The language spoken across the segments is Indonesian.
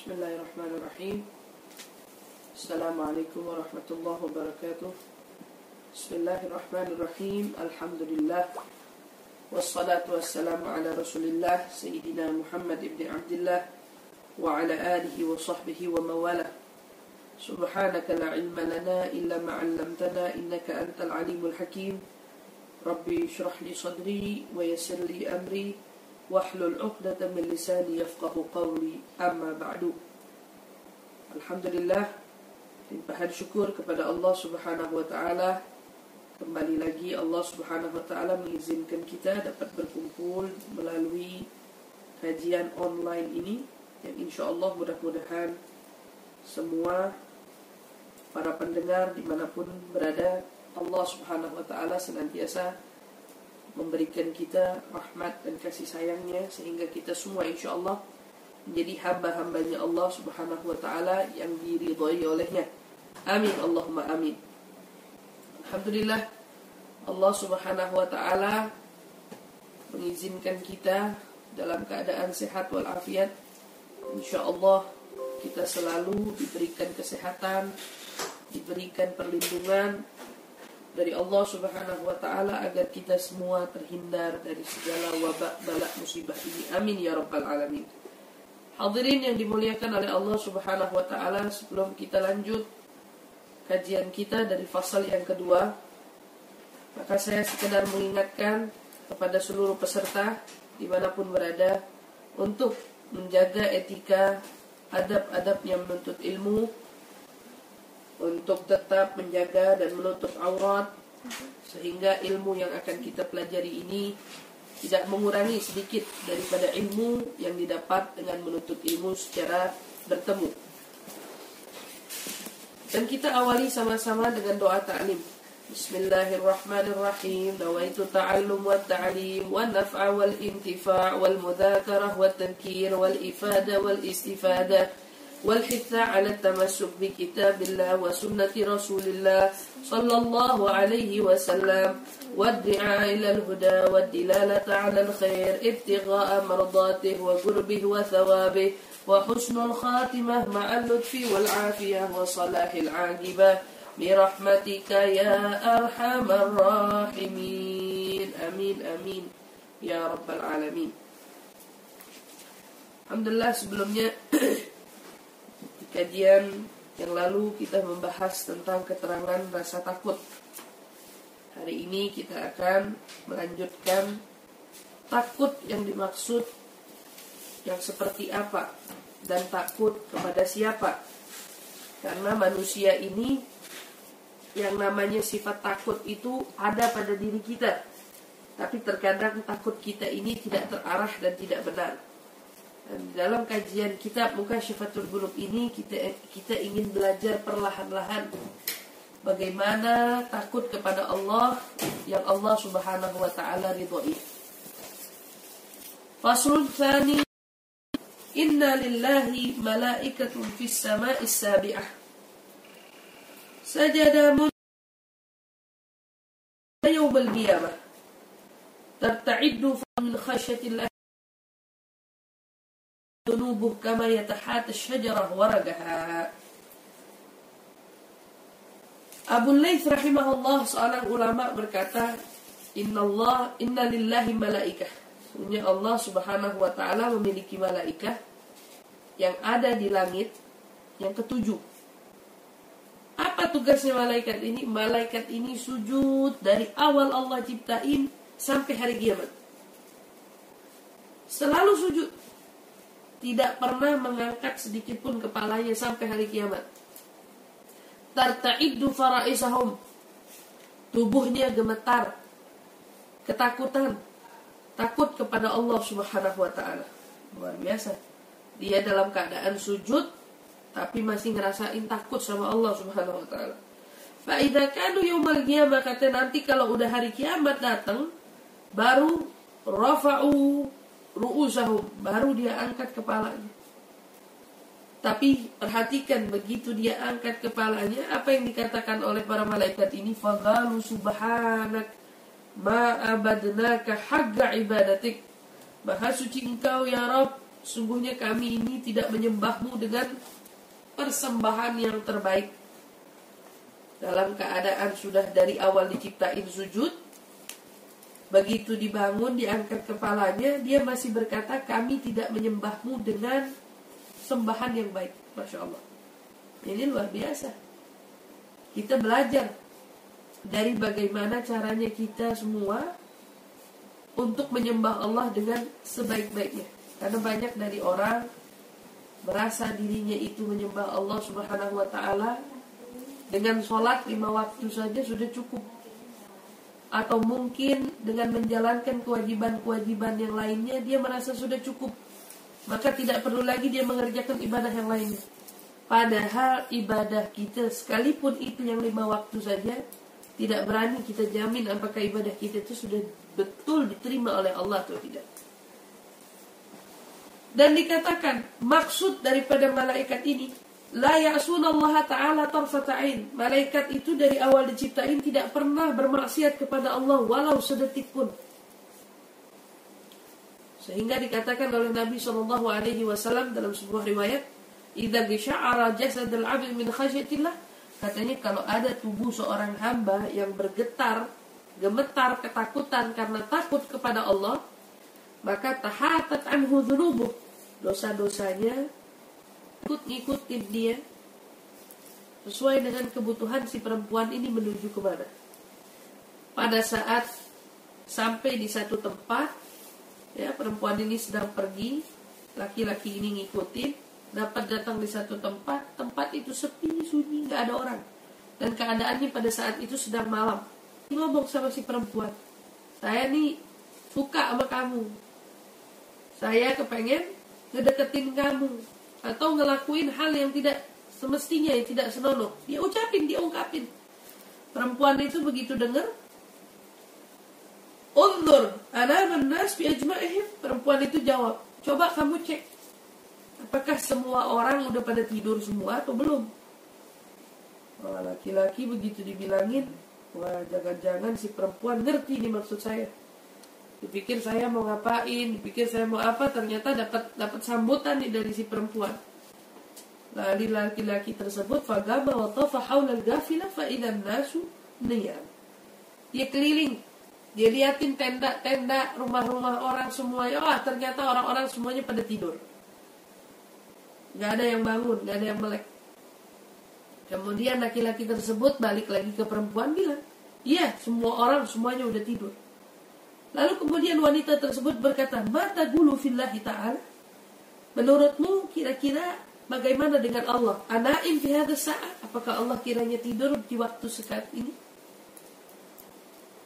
بسم الله الرحمن الرحيم السلام عليكم ورحمة الله وبركاته بسم الله الرحمن الرحيم الحمد لله والصلاة والسلام على رسول الله سيدنا محمد بن عبد الله وعلى آله وصحبه ومواله سبحانك لا علم لنا إلا ما علمتنا إنك أنت العليم الحكيم ربي اشرح لي صدري ويسر لي أمري واحلل عقدة من لساني يفقه قولي أما بعد Alhamdulillah limpahan syukur kepada Allah Subhanahu wa taala kembali lagi Allah Subhanahu wa taala mengizinkan kita dapat berkumpul melalui kajian online ini yang insya Allah mudah-mudahan semua para pendengar dimanapun berada Allah Subhanahu wa taala senantiasa memberikan kita rahmat dan kasih sayangnya sehingga kita semua insya Allah menjadi hamba-hambanya Allah Subhanahu wa taala yang diridhai olehnya. Amin Allahumma amin. Alhamdulillah Allah Subhanahu wa taala mengizinkan kita dalam keadaan sehat walafiat. Insyaallah kita selalu diberikan kesehatan, diberikan perlindungan dari Allah Subhanahu wa taala agar kita semua terhindar dari segala wabak balak musibah ini. Amin ya rabbal alamin. Hadirin yang dimuliakan oleh Allah Subhanahu wa taala, sebelum kita lanjut kajian kita dari fasal yang kedua, maka saya sekedar mengingatkan kepada seluruh peserta di mana pun berada untuk menjaga etika adab-adabnya menuntut ilmu untuk tetap menjaga dan menutup aurat sehingga ilmu yang akan kita pelajari ini tidak mengurangi sedikit daripada ilmu yang didapat dengan menuntut ilmu secara bertemu. Dan kita awali sama-sama dengan doa ta'lim. Bismillahirrahmanirrahim. Nawaitu ta'allum wa ta'lim wa naf'a wal intifa' wal mudhakarah wa tankir wal ifada wal istifada. والحث على التمسك بكتاب الله وسنة رسول الله صلى الله عليه وسلم والدعاء إلى الهدى والدلالة على الخير ابتغاء مرضاته وقربه وثوابه وحسن الخاتمة مع اللطف والعافية وصلاح العاقبة برحمتك يا أرحم الراحمين. أمين أمين. يا رب العالمين. الحمد لله sebelumnya kajian yang lalu kita membahas tentang keterangan rasa takut. Hari ini kita akan melanjutkan takut yang dimaksud yang seperti apa dan takut kepada siapa. Karena manusia ini yang namanya sifat takut itu ada pada diri kita. Tapi terkadang takut kita ini tidak terarah dan tidak benar dalam kajian kitab muka syifatul Qulub ini kita kita ingin belajar perlahan-lahan bagaimana takut kepada Allah yang Allah Subhanahu wa taala ridhoi. Faslun tsani Inna lillahi malaikatun fis sama'is sabi'ah. Sajada mun يوم القيامة ترتعد من خشية الله ذنوبه كما يتحات الشجرة ورقها Abu Laith rahimahullah seorang ulama berkata Inna Allah inna lillahi malaikah Sesungguhnya Allah subhanahu wa ta'ala memiliki malaikah Yang ada di langit Yang ketujuh Apa tugasnya malaikat ini? Malaikat ini sujud dari awal Allah ciptain Sampai hari kiamat Selalu sujud tidak pernah mengangkat sedikit pun kepalanya sampai hari kiamat. Tarta'iddu faraisahum. Tubuhnya gemetar. Ketakutan. Takut kepada Allah Subhanahu wa taala. Luar biasa. Dia dalam keadaan sujud tapi masih ngerasain takut sama Allah Subhanahu wa taala. Idza kanu yaumal qiyamah kata nanti kalau udah hari kiamat datang baru rafa'u ru'usahum baru dia angkat kepalanya. Tapi perhatikan begitu dia angkat kepalanya apa yang dikatakan oleh para malaikat ini? Fagalu subhanak ma abadnaka hagga ibadatik. Maha suci engkau ya Rabb sungguhnya kami ini tidak menyembahmu dengan persembahan yang terbaik. Dalam keadaan sudah dari awal diciptain sujud, begitu dibangun, diangkat kepalanya, dia masih berkata, kami tidak menyembahmu dengan sembahan yang baik. Masya Allah. Ini luar biasa. Kita belajar dari bagaimana caranya kita semua untuk menyembah Allah dengan sebaik-baiknya. Karena banyak dari orang merasa dirinya itu menyembah Allah Subhanahu wa taala dengan sholat lima waktu saja sudah cukup. Atau mungkin dengan menjalankan kewajiban-kewajiban yang lainnya dia merasa sudah cukup. Maka tidak perlu lagi dia mengerjakan ibadah yang lainnya. Padahal ibadah kita sekalipun itu yang lima waktu saja tidak berani kita jamin apakah ibadah kita itu sudah betul diterima oleh Allah atau tidak. Dan dikatakan maksud daripada malaikat ini la Allah taala tarfata'in. Malaikat itu dari awal diciptain tidak pernah bermaksiat kepada Allah walau sedetik pun. Sehingga dikatakan oleh Nabi Shallallahu alaihi wasallam dalam sebuah riwayat, "Idza ghasha'ara jasad al-'abd min khasyatillah" Katanya kalau ada tubuh seorang hamba yang bergetar, gemetar, ketakutan karena takut kepada Allah, maka tahatat anhu dhunubuh. Dosa-dosanya ikut ngikutin dia sesuai dengan kebutuhan si perempuan ini menuju ke mana. Pada saat sampai di satu tempat, ya perempuan ini sedang pergi, laki-laki ini ngikutin, dapat datang di satu tempat, tempat itu sepi, sunyi, nggak ada orang. Dan keadaannya pada saat itu sedang malam. Ngomong sama si perempuan, saya nih suka sama kamu. Saya kepengen ngedeketin kamu. Atau ngelakuin hal yang tidak semestinya, yang tidak senonoh. Dia ucapin, dia ungkapin. Perempuan itu begitu dengar, Undur, nas ajma'ihim. Perempuan itu jawab, coba kamu cek Apakah semua orang udah pada tidur semua atau belum? Laki-laki begitu dibilangin, wah jangan-jangan si perempuan ngerti nih maksud saya. Dipikir saya mau ngapain, dipikir saya mau apa, ternyata dapat dapat sambutan nih dari si perempuan. Lalu laki-laki tersebut fagama wa tafa haula al-ghafila fa idan nasu niyam. Dia keliling, dia liatin tenda-tenda, rumah-rumah orang semuanya. Wah, ternyata orang-orang semuanya pada tidur nggak ada yang bangun, nggak ada yang melek. Kemudian laki-laki tersebut balik lagi ke perempuan bilang, iya semua orang semuanya udah tidur. Lalu kemudian wanita tersebut berkata, mata gulu fillahi ta'ala. Menurutmu kira-kira bagaimana dengan Allah? Anaim fi saat. Apakah Allah kiranya tidur di waktu sekat ini?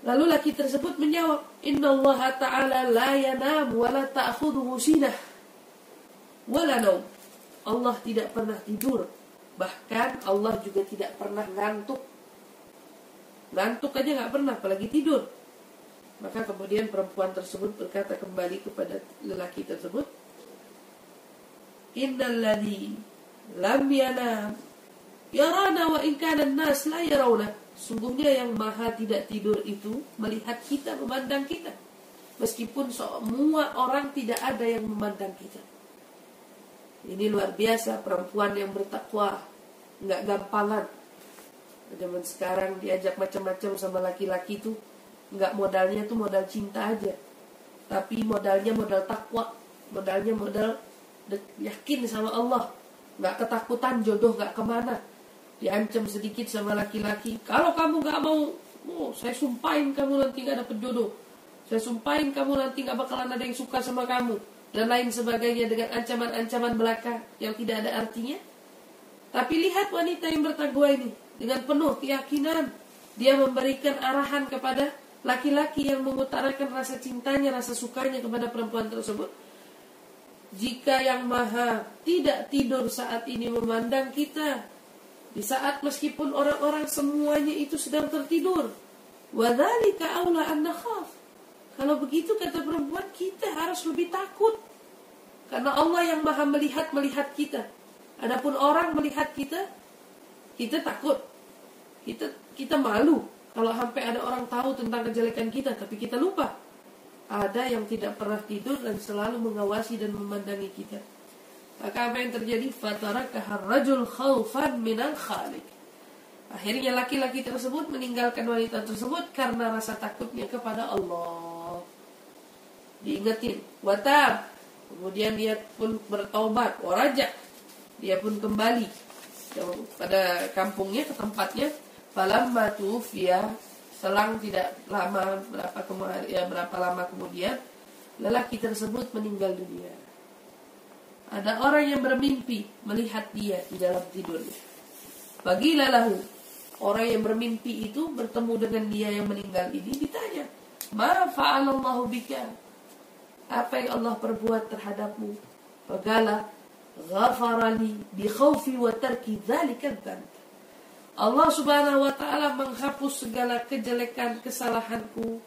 Lalu laki tersebut menjawab, Inna Allah Ta'ala la yanam wa la ta'khudhu sinah wa la. Allah tidak pernah tidur. Bahkan Allah juga tidak pernah ngantuk. Ngantuk aja nggak pernah, apalagi tidur. Maka kemudian perempuan tersebut berkata kembali kepada lelaki tersebut, Innalladhi lam yanam yarana wa in kana nas la yarawna. Sungguhnya yang maha tidak tidur itu melihat kita, memandang kita. Meskipun semua orang tidak ada yang memandang kita. Ini luar biasa perempuan yang bertakwa, nggak gampangan. Zaman sekarang diajak macam-macam sama laki-laki tuh, nggak modalnya tuh modal cinta aja, tapi modalnya modal takwa, modalnya modal yakin sama Allah, nggak ketakutan jodoh nggak ke mana. Diancam sedikit sama laki-laki, kalau kamu nggak mau, oh, saya sumpahin kamu nanti nggak dapet jodoh. Saya sumpahin kamu nanti nggak bakalan ada yang suka sama kamu dan lain sebagainya dengan ancaman-ancaman belaka yang tidak ada artinya. Tapi lihat wanita yang bertakwa ini dengan penuh keyakinan dia memberikan arahan kepada laki-laki yang mengutarakan rasa cintanya, rasa sukanya kepada perempuan tersebut. Jika yang maha tidak tidur saat ini memandang kita, di saat meskipun orang-orang semuanya itu sedang tertidur, wadhalika aula an kalau begitu kata perempuan kita harus lebih takut. Karena Allah yang maha melihat melihat kita. Adapun orang melihat kita, kita takut. Kita kita malu kalau sampai ada orang tahu tentang kejelekan kita, tapi kita lupa. ada yang tidak pernah tidur dan selalu mengawasi dan memandangi kita. Maka apa yang terjadi? Fatarakah rajul khawfan minal khalik. Akhirnya laki-laki tersebut meninggalkan wanita tersebut karena rasa takutnya kepada Allah. Diingetin, watab. Kemudian dia pun bertobat, waraja. Dia pun kembali pada kampungnya ke tempatnya. Falamma tufiya selang tidak lama berapa kemudian ya berapa lama kemudian lelaki tersebut meninggal dunia. Ada orang yang bermimpi melihat dia di dalam tidurnya. Bagi lalahu orang yang bermimpi itu bertemu dengan dia yang meninggal ini ditanya, "Ma fa'alallahu bika?" Apa yang Allah perbuat terhadapmu? Fagala, "Ghafarali bi khawfi wa tarki dzalika Allah Subhanahu wa taala menghapus segala kejelekan kesalahanku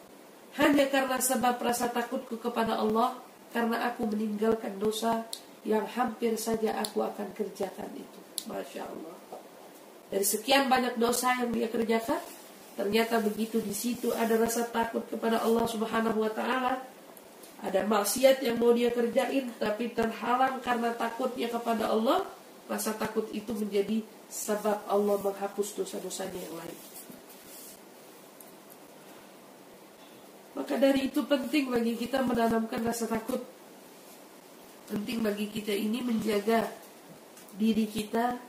hanya karena sebab rasa takutku kepada Allah karena aku meninggalkan dosa yang hampir saja aku akan kerjakan itu. Masya Allah. Dari sekian banyak dosa yang dia kerjakan, ternyata begitu di situ ada rasa takut kepada Allah Subhanahu wa taala. Ada maksiat yang mau dia kerjain tapi terhalang karena takutnya kepada Allah, rasa takut itu menjadi sebab Allah menghapus dosa-dosanya yang lain. Maka dari itu penting bagi kita menanamkan rasa takut. Penting bagi kita ini menjaga diri kita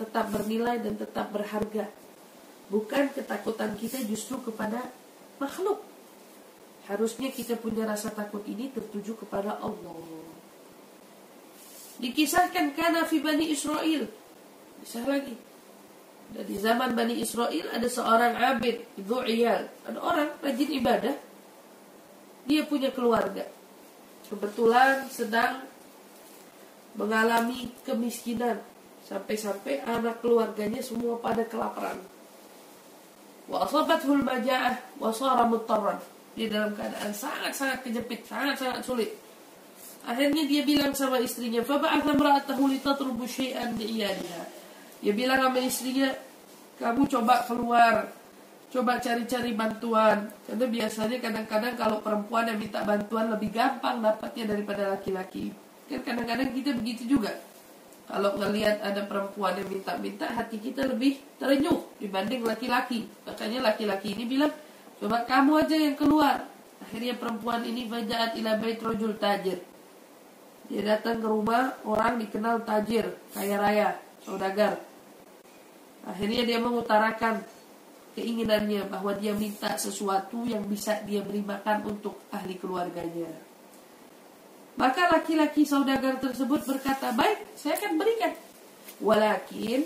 tetap bernilai dan tetap berharga. Bukan ketakutan kita justru kepada makhluk. Harusnya kita punya rasa takut ini tertuju kepada Allah. Dikisahkan karena fi Bani Israel. Bisa lagi. Dan di zaman Bani Israel ada seorang abid, ibu iyal. Ada orang rajin ibadah. Dia punya keluarga. Kebetulan sedang mengalami kemiskinan Sampai-sampai anak keluarganya semua pada kelaparan. Wa asabathul maja'ah wa mutarran. Dia dalam keadaan sangat-sangat kejepit, sangat-sangat sulit. Akhirnya dia bilang sama istrinya, "Faba'atha imra'atahu litatrubu syai'an li'iyaliha." Dia bilang sama istrinya, "Kamu coba keluar, coba cari-cari bantuan." Karena biasanya kadang-kadang kalau perempuan yang minta bantuan lebih gampang dapatnya daripada laki-laki. Kan kadang-kadang kita begitu juga kalau ngelihat ada perempuan yang minta-minta, hati kita lebih terenyuh dibanding laki-laki. Makanya laki-laki ini bilang, coba kamu aja yang keluar. Akhirnya perempuan ini bajaat ila bait rojul tajir. Dia datang ke rumah orang dikenal tajir, kaya raya, saudagar. Akhirnya dia mengutarakan keinginannya bahwa dia minta sesuatu yang bisa dia beri makan untuk ahli keluarganya. Maka laki-laki saudagar tersebut berkata, baik, saya akan berikan. Walakin,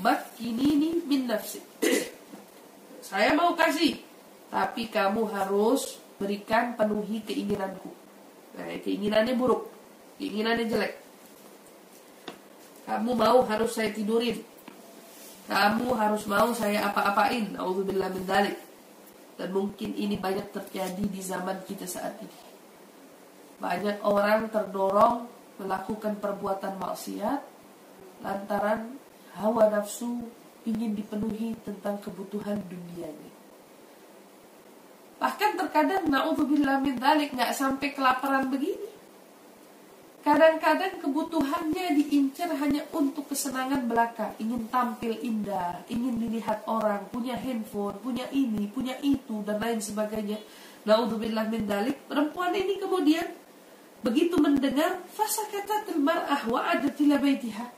makinini min nafsi. saya mau kasih, tapi kamu harus berikan penuhi keinginanku. Nah, keinginannya buruk, keinginannya jelek. Kamu mau harus saya tidurin. Kamu harus mau saya apa-apain. Alhamdulillah min dalik. Dan mungkin ini banyak terjadi di zaman kita saat ini. Banyak orang terdorong melakukan perbuatan maksiat lantaran hawa nafsu ingin dipenuhi tentang kebutuhan dunianya. Bahkan terkadang naudzubillah min dalik nggak sampai kelaparan begini. Kadang-kadang kebutuhannya diincar hanya untuk kesenangan belaka, ingin tampil indah, ingin dilihat orang, punya handphone, punya ini, punya itu dan lain sebagainya. Naudzubillah min dalik, perempuan ini kemudian Begitu mendengar fasa kata mar'ah wa adat baitiha.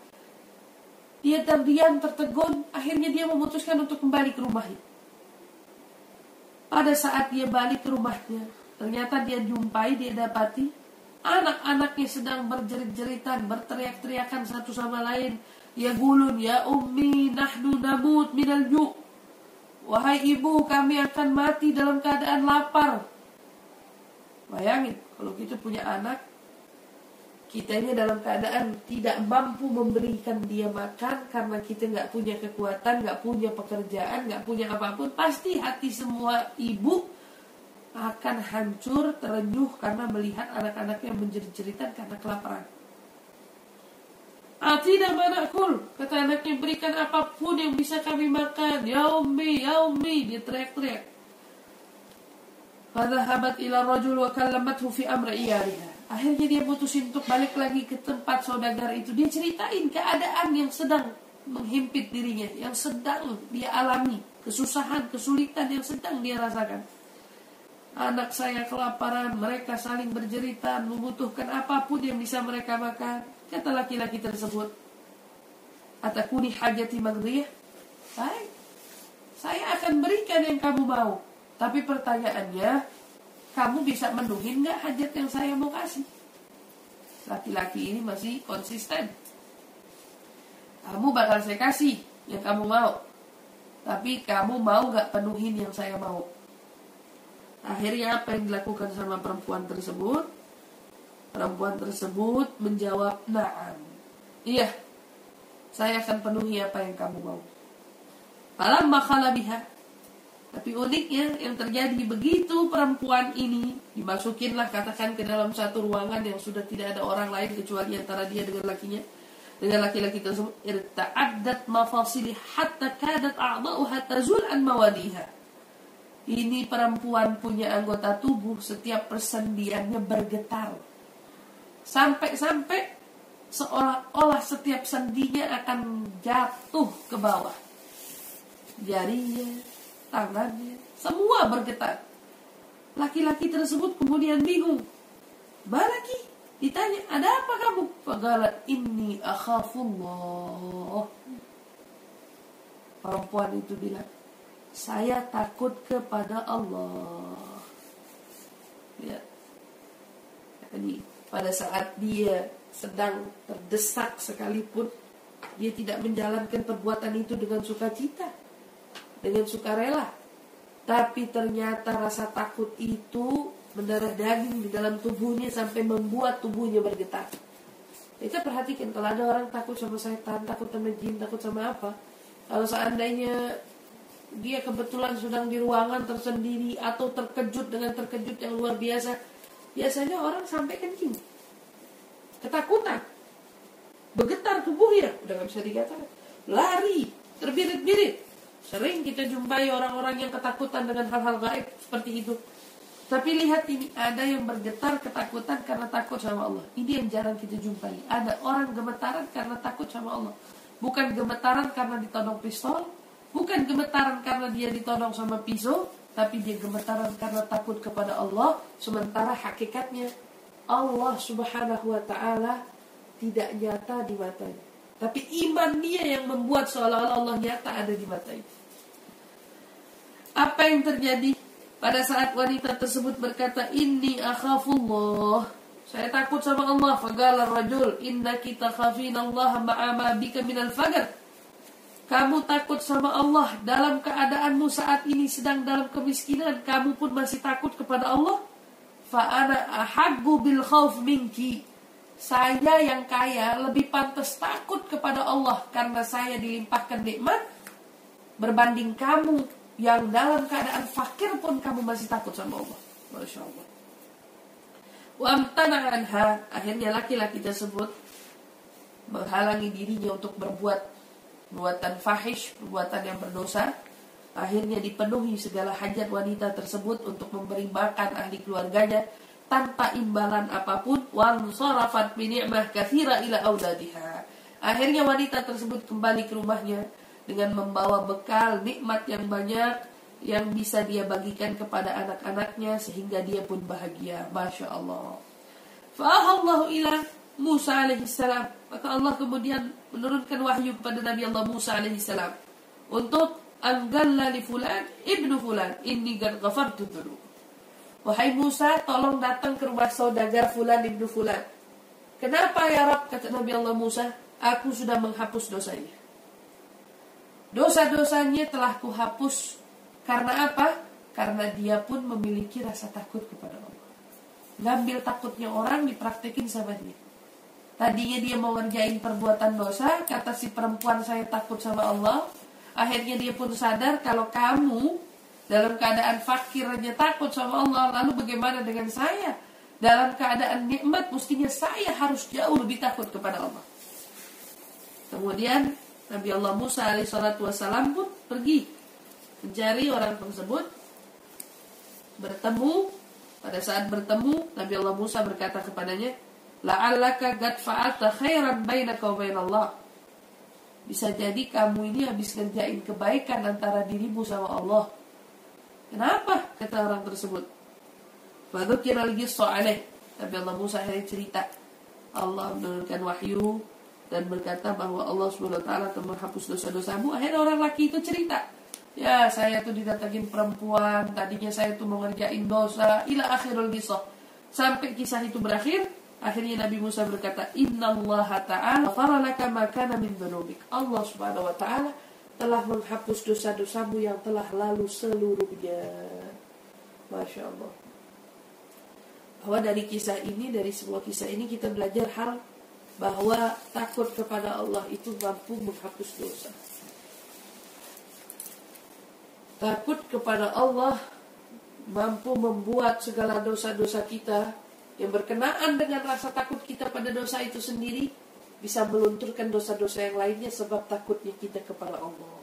Dia terdiam, tertegun, akhirnya dia memutuskan untuk kembali ke rumahnya. Pada saat dia balik ke rumahnya, ternyata dia jumpai, dia dapati anak-anaknya sedang berjerit-jeritan, berteriak-teriakan satu sama lain. Ya gulun, ya ummi, nahnu namut minal ju' Wahai ibu, kami akan mati dalam keadaan lapar. Bayangin, kalau kita punya anak, kita ini dalam keadaan tidak mampu memberikan dia makan karena kita nggak punya kekuatan, nggak punya pekerjaan, nggak punya apa pun, pasti hati semua ibu akan hancur, terenyuh karena melihat anak-anak yang menjerit-jeritan karena kelaparan. Atina manakul Kata anaknya berikan apa pun yang bisa kami makan Ya Umi, Ya Umi Dia teriak-teriak Fadhahabat ila rajul wa kallamathu fi amri. Akhirnya dia putusin untuk balik lagi ke tempat saudagar itu. Dia ceritain keadaan yang sedang menghimpit dirinya, yang sedang dia alami, kesusahan, kesulitan yang sedang dia rasakan. Anak saya kelaparan, mereka saling berjerita, membutuhkan apa pun yang bisa mereka makan. Kata laki-laki tersebut, Atakuni hajati maghriyah? Baik, saya akan berikan yang kamu mau. Tapi pertanyaannya, kamu bisa menuhin nggak hajat yang saya mau kasih? Laki-laki ini masih konsisten. Kamu bakal saya kasih yang kamu mau. Tapi kamu mau nggak penuhin yang saya mau? Akhirnya apa yang dilakukan sama perempuan tersebut? Perempuan tersebut menjawab, "Na'am." Iya, saya akan penuhi apa yang kamu mau. Falamma khala biha tapi uniknya yang terjadi begitu perempuan ini dimasukinlah katakan ke dalam satu ruangan yang sudah tidak ada orang lain kecuali antara dia dengan lakinya dengan laki-laki tersebut irta'addat mafasili hatta kadat a'dha'uha tazul an mawadiha ini perempuan punya anggota tubuh setiap persendiannya bergetar sampai-sampai seolah-olah setiap sendinya akan jatuh ke bawah jarinya tangannya, semua bergetar. Laki-laki tersebut kemudian bingung. Balaki ditanya, ada apa kamu? Fagalat ini akhafullah. Perempuan itu bilang, saya takut kepada Allah. Ya. Jadi pada saat dia sedang terdesak sekalipun, dia tidak menjalankan perbuatan itu dengan sukacita dengan sukarela. Tapi ternyata rasa takut itu mendarah daging di dalam tubuhnya sampai membuat tubuhnya bergetar. Kita perhatikan kalau ada orang takut sama setan, takut sama jin, takut sama apa. Kalau seandainya dia kebetulan sedang di ruangan tersendiri atau terkejut dengan terkejut yang luar biasa, biasanya orang sampai kencing. Ketakutan. Bergetar tubuhnya, udah gak bisa dikatakan. Lari, terbirit-birit. Sering kita jumpai orang-orang yang ketakutan dengan hal-hal gaib seperti itu. Tapi lihat ini, ada yang bergetar ketakutan karena takut sama Allah. Ini yang jarang kita jumpai. Ada orang gemetaran karena takut sama Allah. Bukan gemetaran karena ditodong pistol, bukan gemetaran karena dia ditodong sama pisau, tapi dia gemetaran karena takut kepada Allah. Sementara hakikatnya Allah Subhanahu wa taala tidak nyata di matanya. Tapi iman dia yang membuat seolah-olah Allah nyata ada di mata itu. Apa yang terjadi pada saat wanita tersebut berkata, Inni akhafullah. Saya takut sama Allah. Fagala rajul, inna kita khafin Allah ma'ama bika minal fagar. Kamu takut sama Allah dalam keadaanmu saat ini sedang dalam kemiskinan. Kamu pun masih takut kepada Allah. Fa'ana ahaggu bil khawf minki saya yang kaya lebih pantas takut kepada Allah karena saya dilimpahkan nikmat berbanding kamu yang dalam keadaan fakir pun kamu masih takut sama Allah. Masya Allah. anha akhirnya laki-laki tersebut menghalangi dirinya untuk berbuat perbuatan fahish, perbuatan yang berdosa. Akhirnya dipenuhi segala hajat wanita tersebut untuk memberi makan ahli keluarganya tanpa imbalan apa pun wan sarafat bi ni'mah katsira ila auladiha. Akhirnya wanita tersebut kembali ke rumahnya dengan membawa bekal nikmat yang banyak yang bisa dia bagikan kepada anak-anaknya sehingga dia pun bahagia. Masya Allah. Fa'ahallahu ila Musa alaihissalam. Maka Allah kemudian menurunkan wahyu kepada Nabi Allah Musa alaihissalam untuk anggalla li fulan ibnu fulan inni qad ghafartu dzunub. Wahai Musa, tolong datang ke rumah saudagar Fulan ibnu Fulan. Kenapa ya Rab? Kata Nabi Allah Musa, aku sudah menghapus dosanya. Dosa-dosanya telah kuhapus. Karena apa? Karena dia pun memiliki rasa takut kepada Allah. Ngambil takutnya orang dipraktekin sama dia. Tadinya dia mau ngerjain perbuatan dosa, kata si perempuan saya takut sama Allah. Akhirnya dia pun sadar kalau kamu dalam keadaan fakir aja takut sama Allah, lalu bagaimana dengan saya? Dalam keadaan nikmat, mestinya saya harus jauh lebih takut kepada Allah. Kemudian Nabi Allah Musa alaihissalam pun pergi mencari orang tersebut, bertemu, Pada saat bertemu, Nabi Allah Musa berkata kepadanya, La'allaka gad fa'alta khairan bainaka wa bainallah. Bisa jadi kamu ini habis ngerjain kebaikan antara dirimu sama Allah. Kenapa? Kata orang tersebut. Fadzukira lagi soalnya. Nabi Allah Musa akhirnya cerita. Allah menurunkan wahyu dan berkata bahwa Allah taala telah menghapus dosa-dosamu. Akhirnya orang laki itu cerita. Ya, saya tuh didatangin perempuan, tadinya saya tuh mau dosa, ila akhirul kisah. Sampai kisah itu berakhir, akhirnya Nabi Musa berkata, Inna Allah Ta'ala faralaka makana min dhunubik. Allah Subhanahu Wa Ta'ala telah menghapus dosa-dosamu yang telah lalu seluruhnya. Masya Allah. Bahwa dari kisah ini, dari sebuah kisah ini kita belajar hal bahwa takut kepada Allah itu mampu menghapus dosa. Takut kepada Allah mampu membuat segala dosa-dosa kita yang berkenaan dengan rasa takut kita pada dosa itu sendiri bisa melunturkan dosa-dosa yang lainnya sebab takutnya kita kepada Allah.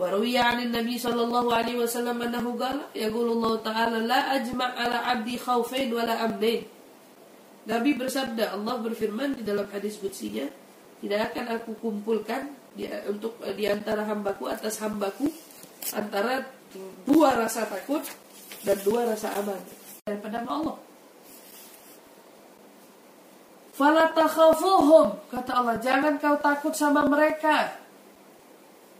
وروي عن النبي صلى الله عليه وسلم أنه قال يقول الله تعالى لا أجمع على عبدي خوفين ولا أمنين Nabi bersabda Allah berfirman di dalam hadis kutsinya tidak akan aku kumpulkan di, untuk di antara hambaku atas hambaku antara dua rasa takut dan dua rasa aman daripada Allah. Fala takhafuhum kata Allah jangan kau takut sama mereka.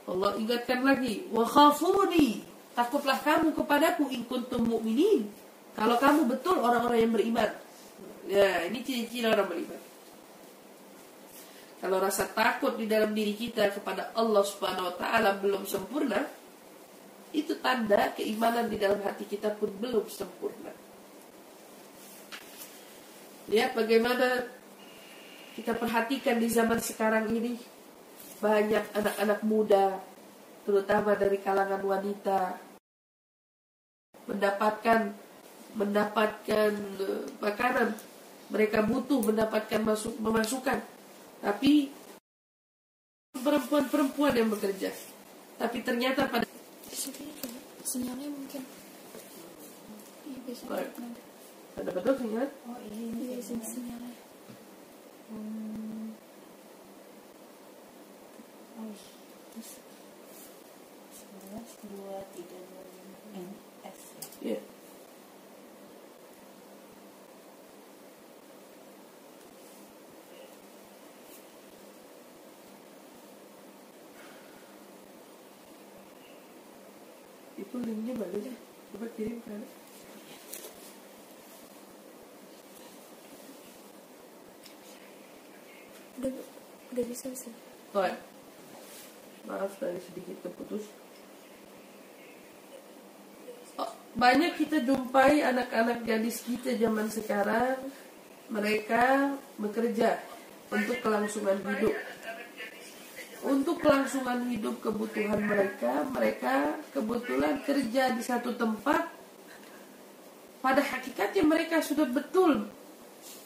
Allah ingatkan lagi wa khafuni takutlah kamu kepadaku in kuntum mu'minin. Kalau kamu betul orang-orang yang beriman. Ya, ini ciri-ciri orang beriman. Kalau rasa takut di dalam diri kita kepada Allah Subhanahu wa taala belum sempurna, itu tanda keimanan di dalam hati kita pun belum sempurna. Lihat bagaimana kita perhatikan di zaman sekarang ini banyak anak-anak muda terutama dari kalangan wanita mendapatkan mendapatkan eh, makanan. Mereka butuh mendapatkan masuk memasukkan. Tapi perempuan-perempuan yang bekerja. Tapi ternyata pada sinyalnya mungkin iya ada betul sinyal? Oh iya iya sinyalnya hmm. oh, ya yeah. itu linknya bagus ya coba kirim kan udah bisa sih. Maaf tadi sedikit terputus oh, banyak kita jumpai anak-anak gadis kita zaman sekarang. Mereka bekerja untuk kelangsungan hidup. Untuk kelangsungan hidup kebutuhan mereka, mereka kebetulan kerja di satu tempat. Pada hakikatnya mereka sudah betul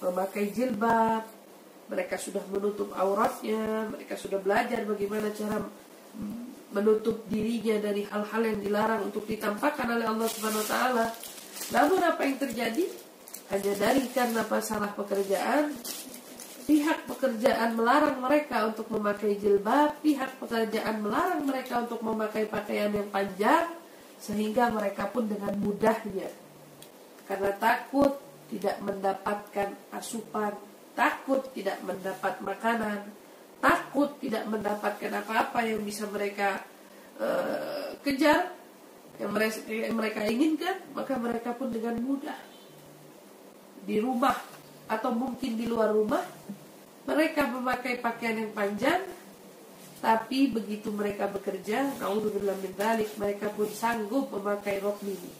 memakai jilbab, mereka sudah menutup auratnya, mereka sudah belajar bagaimana cara menutup dirinya dari hal-hal yang dilarang untuk ditampakkan oleh Allah Subhanahu wa taala. Namun apa yang terjadi? Hanya dari karena masalah pekerjaan, pihak pekerjaan melarang mereka untuk memakai jilbab, pihak pekerjaan melarang mereka untuk memakai pakaian yang panjang, sehingga mereka pun dengan mudahnya, karena takut tidak mendapatkan asupan, takut tidak mendapat makanan, takut tidak mendapatkan apa-apa yang bisa mereka uh, kejar, yang mereka, yang mereka inginkan, maka mereka pun dengan mudah di rumah atau mungkin di luar rumah mereka memakai pakaian yang panjang tapi begitu mereka bekerja naudzubillah min dzalik mereka pun sanggup memakai rok mini.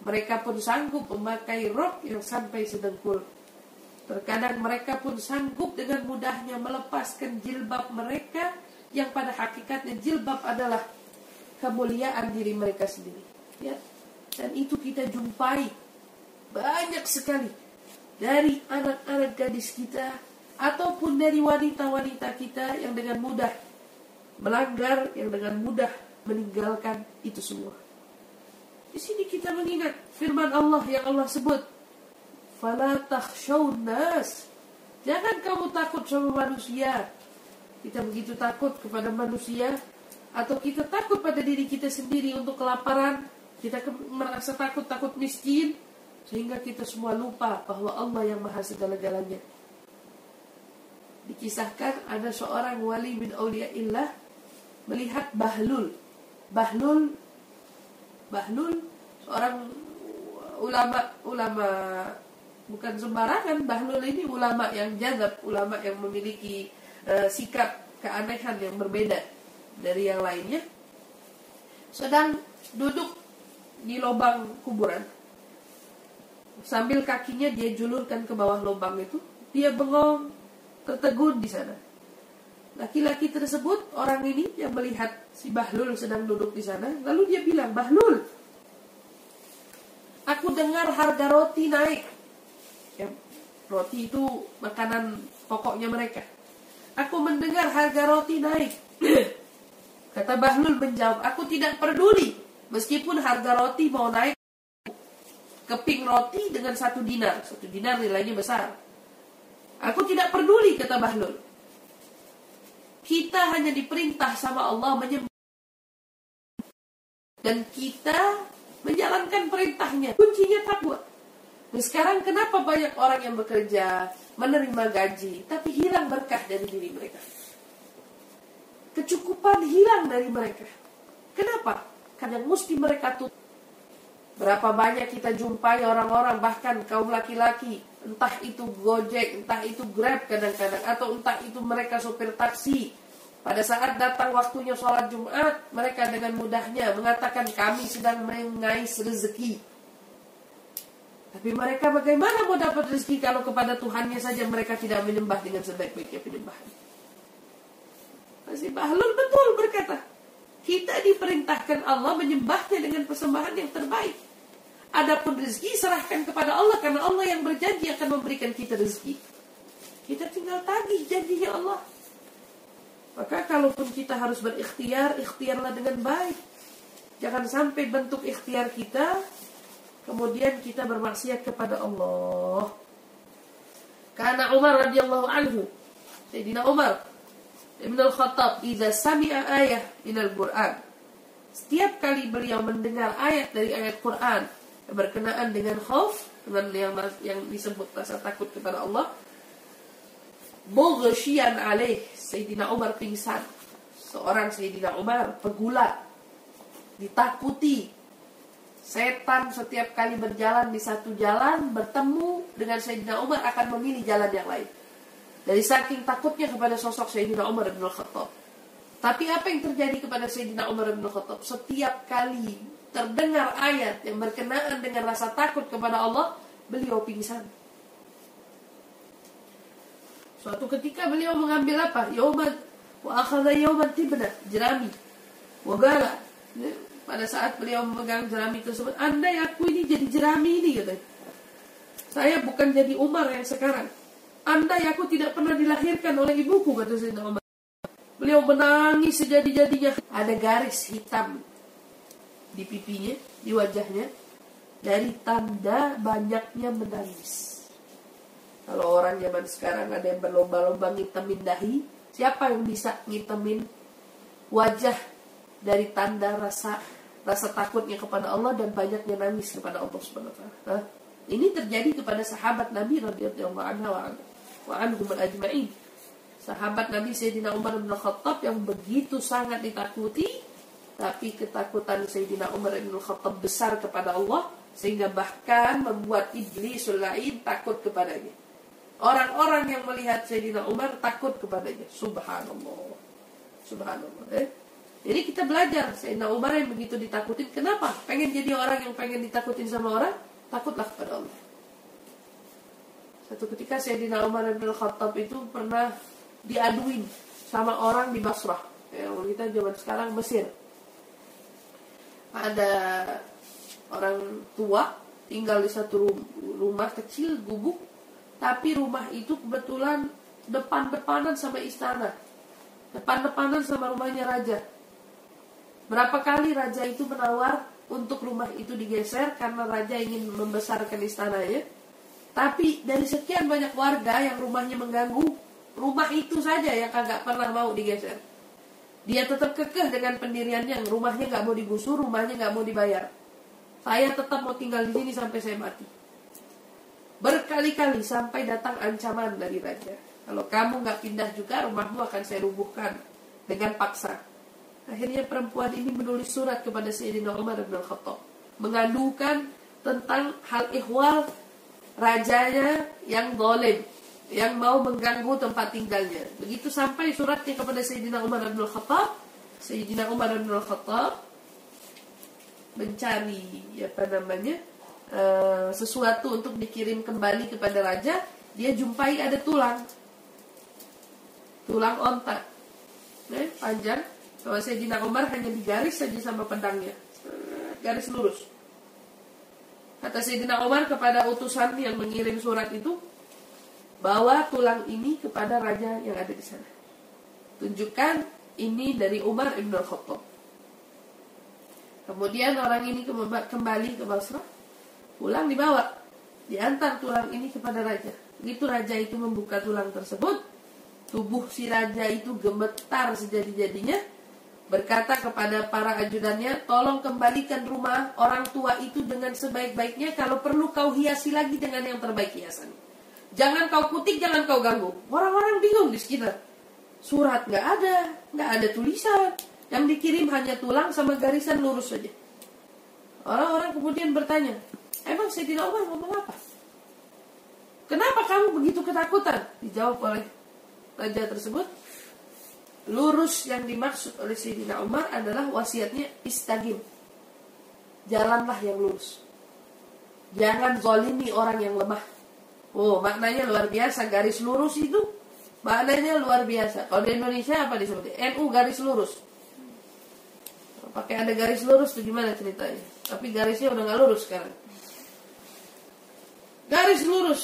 Mereka pun sanggup memakai rok yang sampai sedengkul terkadang mereka pun sanggup dengan mudahnya melepaskan jilbab mereka yang pada hakikatnya jilbab adalah kemuliaan diri mereka sendiri ya dan itu kita jumpai banyak sekali dari anak-anak gadis kita ataupun dari wanita-wanita kita yang dengan mudah melanggar, yang dengan mudah meninggalkan itu semua. Di sini kita mengingat firman Allah yang Allah sebut, "Fala takhshawun nas." Jangan kamu takut sama manusia. Kita begitu takut kepada manusia atau kita takut pada diri kita sendiri untuk kelaparan, kita merasa takut takut miskin sehingga kita semua lupa bahwa Allah yang Maha segala-galanya. Dikisahkan ada seorang wali min illah melihat Bahlul. Bahlul Bahlul seorang ulama ulama bukan sembarangan Bahlul ini ulama yang jadab, ulama yang memiliki uh, sikap keanehan yang berbeda dari yang lainnya. Sedang duduk di lubang kuburan. Sambil kakinya dia julurkan ke bawah lubang itu, dia bengong, tertegun di sana. Laki-laki tersebut, orang ini yang melihat si Bahlul sedang duduk di sana, lalu dia bilang, Bahlul, aku dengar harga roti naik. Roti itu makanan pokoknya mereka. Aku mendengar harga roti naik. Kata Bahlul menjawab, aku tidak peduli. Meskipun harga roti mau naik, keping roti dengan satu dinar. Satu dinar nilainya besar. Aku tidak peduli, kata Bahlul. Kita hanya diperintah sama Allah menyembah dan kita menjalankan perintahnya. Kuncinya takwa. Dan sekarang kenapa banyak orang yang bekerja, menerima gaji, tapi hilang berkah dari diri mereka? Kecukupan hilang dari mereka. Kenapa? Karena mesti mereka tutup. Berapa banyak kita jumpai orang-orang bahkan kaum laki-laki entah itu Gojek, entah itu Grab kadang-kadang atau entah itu mereka sopir taksi pada saat datang waktunya sholat Jumat, mereka dengan mudahnya mengatakan kami sedang mengais rezeki. Tapi mereka bagaimana mau dapat rezeki kalau kepada Tuhannya saja mereka tidak menyembah dengan sebaik-baiknya penyembahan. Masih Bahlul betul berkata, kita diperintahkan Allah menyembahnya dengan persembahan yang terbaik. Adapun rezeki serahkan kepada Allah karena Allah yang berjanji akan memberikan kita rezeki. Kita tinggal tagih janjinya Allah. Maka kalaupun kita harus berikhtiar, ikhtiarlah dengan baik. Jangan sampai bentuk ikhtiar kita kemudian kita bermaksiat kepada Allah. Karena Umar radhiyallahu anhu, Sayyidina Umar Ibn al-Khattab, "Idza sami'a ayah min al-Qur'an." Setiap kali beliau mendengar ayat dari ayat Quran berkenaan dengan khauf, dengan yang yang disebut rasa takut kepada Allah, Mughshiyan alaih Sayyidina Umar pingsan Seorang Sayyidina Umar pegulat Ditakuti Setan setiap kali berjalan di satu jalan Bertemu dengan Sayyidina Umar akan memilih jalan yang lain Dari saking takutnya kepada sosok Sayyidina Umar bin Khattab Tapi apa yang terjadi kepada Sayyidina Umar bin Khattab Setiap kali terdengar ayat yang berkenaan dengan rasa takut kepada Allah Beliau pingsan Suatu ketika beliau mengambil apa? Yauman wa akhadha yauman tibna, jerami. Wagala. Pada saat beliau memegang jerami tersebut, andai aku ini jadi jerami ini gitu. Saya bukan jadi Umar yang sekarang. Andai aku tidak pernah dilahirkan oleh ibuku kata Sayyidina Umar. Beliau menangis sejadi-jadinya. Ada garis hitam di pipinya, di wajahnya dari tanda banyaknya menangis. Kalau orang zaman sekarang ada yang berlomba-lomba ngitemin dahi, siapa yang bisa ngitemin wajah dari tanda rasa rasa takutnya kepada Allah dan banyaknya nangis kepada Allah Subhanahu wa Ini terjadi kepada sahabat Nabi radhiyallahu anhu wa. Sahabat Nabi Sayyidina Umar bin Khattab yang begitu sangat ditakuti tapi ketakutan Sayyidina Umar bin Khattab besar kepada Allah sehingga bahkan membuat iblis lain takut kepadanya. Orang-orang yang melihat Sayyidina Umar takut kepadanya. Subhanallah. Subhanallah. Eh? Jadi kita belajar Sayyidina Umar yang begitu ditakutin. Kenapa? Pengen jadi orang yang pengen ditakutin sama orang? Takutlah kepada Allah. Satu ketika Sayyidina Umar bin Khattab itu pernah diaduin sama orang di Basrah. Ya, kita zaman sekarang Mesir. Ada orang tua tinggal di satu rumah kecil gubuk tapi rumah itu kebetulan depan-depanan sama istana. Depan-depanan sama rumahnya raja. Berapa kali raja itu menawar untuk rumah itu digeser karena raja ingin membesarkan istananya. Tapi dari sekian banyak warga yang rumahnya mengganggu, rumah itu saja yang kagak pernah mau digeser. Dia tetap kekeh dengan pendiriannya, rumahnya nggak mau digusur, rumahnya nggak mau dibayar. Saya tetap mau tinggal di sini sampai saya mati. Berkali-kali sampai datang ancaman dari raja. Kalau kamu nggak pindah juga, rumahmu akan saya rubuhkan dengan paksa. Akhirnya perempuan ini menulis surat kepada Sayyidina Umar bin Khattab mengadukan tentang hal ihwal rajanya yang dolim yang mau mengganggu tempat tinggalnya. Begitu sampai suratnya kepada Sayyidina Umar bin Khattab, Sayyidina Umar bin Khattab mencari apa namanya uh, sesuatu untuk dikirim kembali kepada raja, dia jumpai ada tulang, tulang ontak, eh, panjang. Kalau Sayyidina Umar hanya digaris saja sama pedangnya, garis lurus. Kata Sayyidina Umar kepada utusan yang mengirim surat itu, bawa tulang ini kepada raja yang ada di sana. Tunjukkan ini dari Umar ibn Khattab. Kemudian orang ini kembali ke Basrah, pulang dibawa, diantar tulang ini kepada raja. Begitu raja itu membuka tulang tersebut, tubuh si raja itu gemetar sejadi-jadinya, berkata kepada para ajudannya, tolong kembalikan rumah orang tua itu dengan sebaik-baiknya, kalau perlu kau hiasi lagi dengan yang terbaik hiasan. Jangan kau kutik, jangan kau ganggu. Orang-orang bingung di sekitar. Surat nggak ada, nggak ada tulisan, yang dikirim hanya tulang sama garisan lurus saja. Orang-orang kemudian bertanya, emang saya tidak Umar ngomong apa? Kenapa kamu begitu ketakutan? Dijawab oleh raja tersebut, lurus yang dimaksud oleh Sayyidina Umar adalah wasiatnya istagim. Jalanlah yang lurus. Jangan zolimi orang yang lemah. Oh, maknanya luar biasa. Garis lurus itu maknanya luar biasa. Kalau di Indonesia apa disebut? NU garis lurus pakai ada garis lurus tuh gimana ceritanya tapi garisnya udah nggak lurus sekarang garis lurus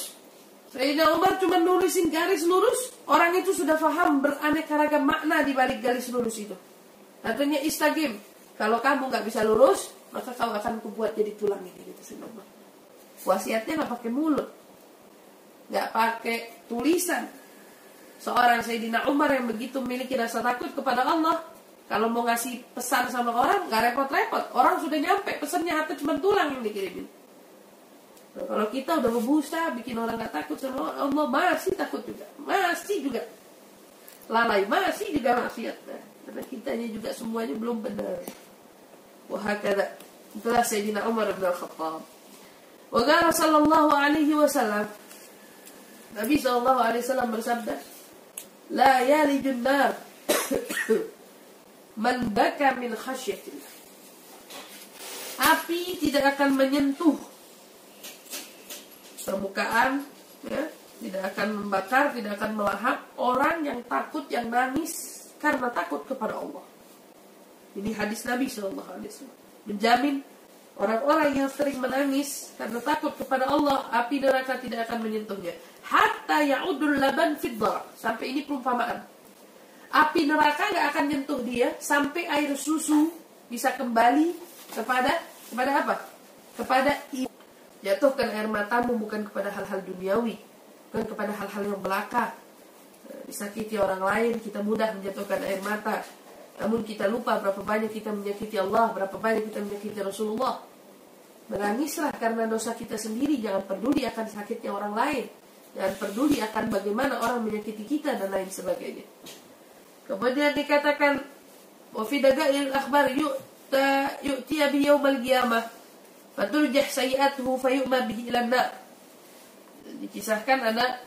Sayyidina Umar cuma nulisin garis lurus orang itu sudah paham beraneka ragam makna di balik garis lurus itu artinya istagim kalau kamu nggak bisa lurus maka kau akan kubuat jadi tulang ini gitu wasiatnya nggak pakai mulut nggak pakai tulisan seorang Sayyidina Umar yang begitu memiliki rasa takut kepada Allah kalau mau ngasih pesan sama orang, nggak repot-repot. Orang sudah nyampe, pesannya atau cuma tulang yang dikirimin. Nah, kalau kita udah berbusa, bikin orang nggak takut sama Allah, masih takut juga. Masih juga. Lalai, masih juga maksiat. Nah, karena kitanya juga semuanya belum benar. Wahakada. Itulah Sayyidina Umar bin Al-Khattab. Wa qala sallallahu alaihi wasallam Nabi sallallahu alaihi wasallam bersabda, "La yalijun nar." man baka min khasyatillah. Api tidak akan menyentuh permukaan, ya, tidak akan membakar, tidak akan melahap orang yang takut, yang nangis karena takut kepada Allah. Ini hadis Nabi Shallallahu Alaihi Wasallam menjamin orang-orang yang sering menangis karena takut kepada Allah, api neraka tidak akan menyentuhnya. Hatta ya'udul laban fidda. Sampai ini perumpamaan api neraka nggak akan nyentuh dia sampai air susu bisa kembali kepada kepada apa? Kepada jatuhkan air matamu bukan kepada hal-hal duniawi, bukan kepada hal-hal yang belaka. Disakiti orang lain, kita mudah menjatuhkan air mata. Namun kita lupa berapa banyak kita menyakiti Allah, berapa banyak kita menyakiti Rasulullah. Menangislah karena dosa kita sendiri, jangan peduli akan sakitnya orang lain. Jangan peduli akan bagaimana orang menyakiti kita dan lain sebagainya. Kemudian dikatakan wa fi dagail akhbar yu'ta yu'tiya bi yaumal qiyamah faturjah sayi'atuhu fayu'ma bihi ila nar. Dikisahkan ada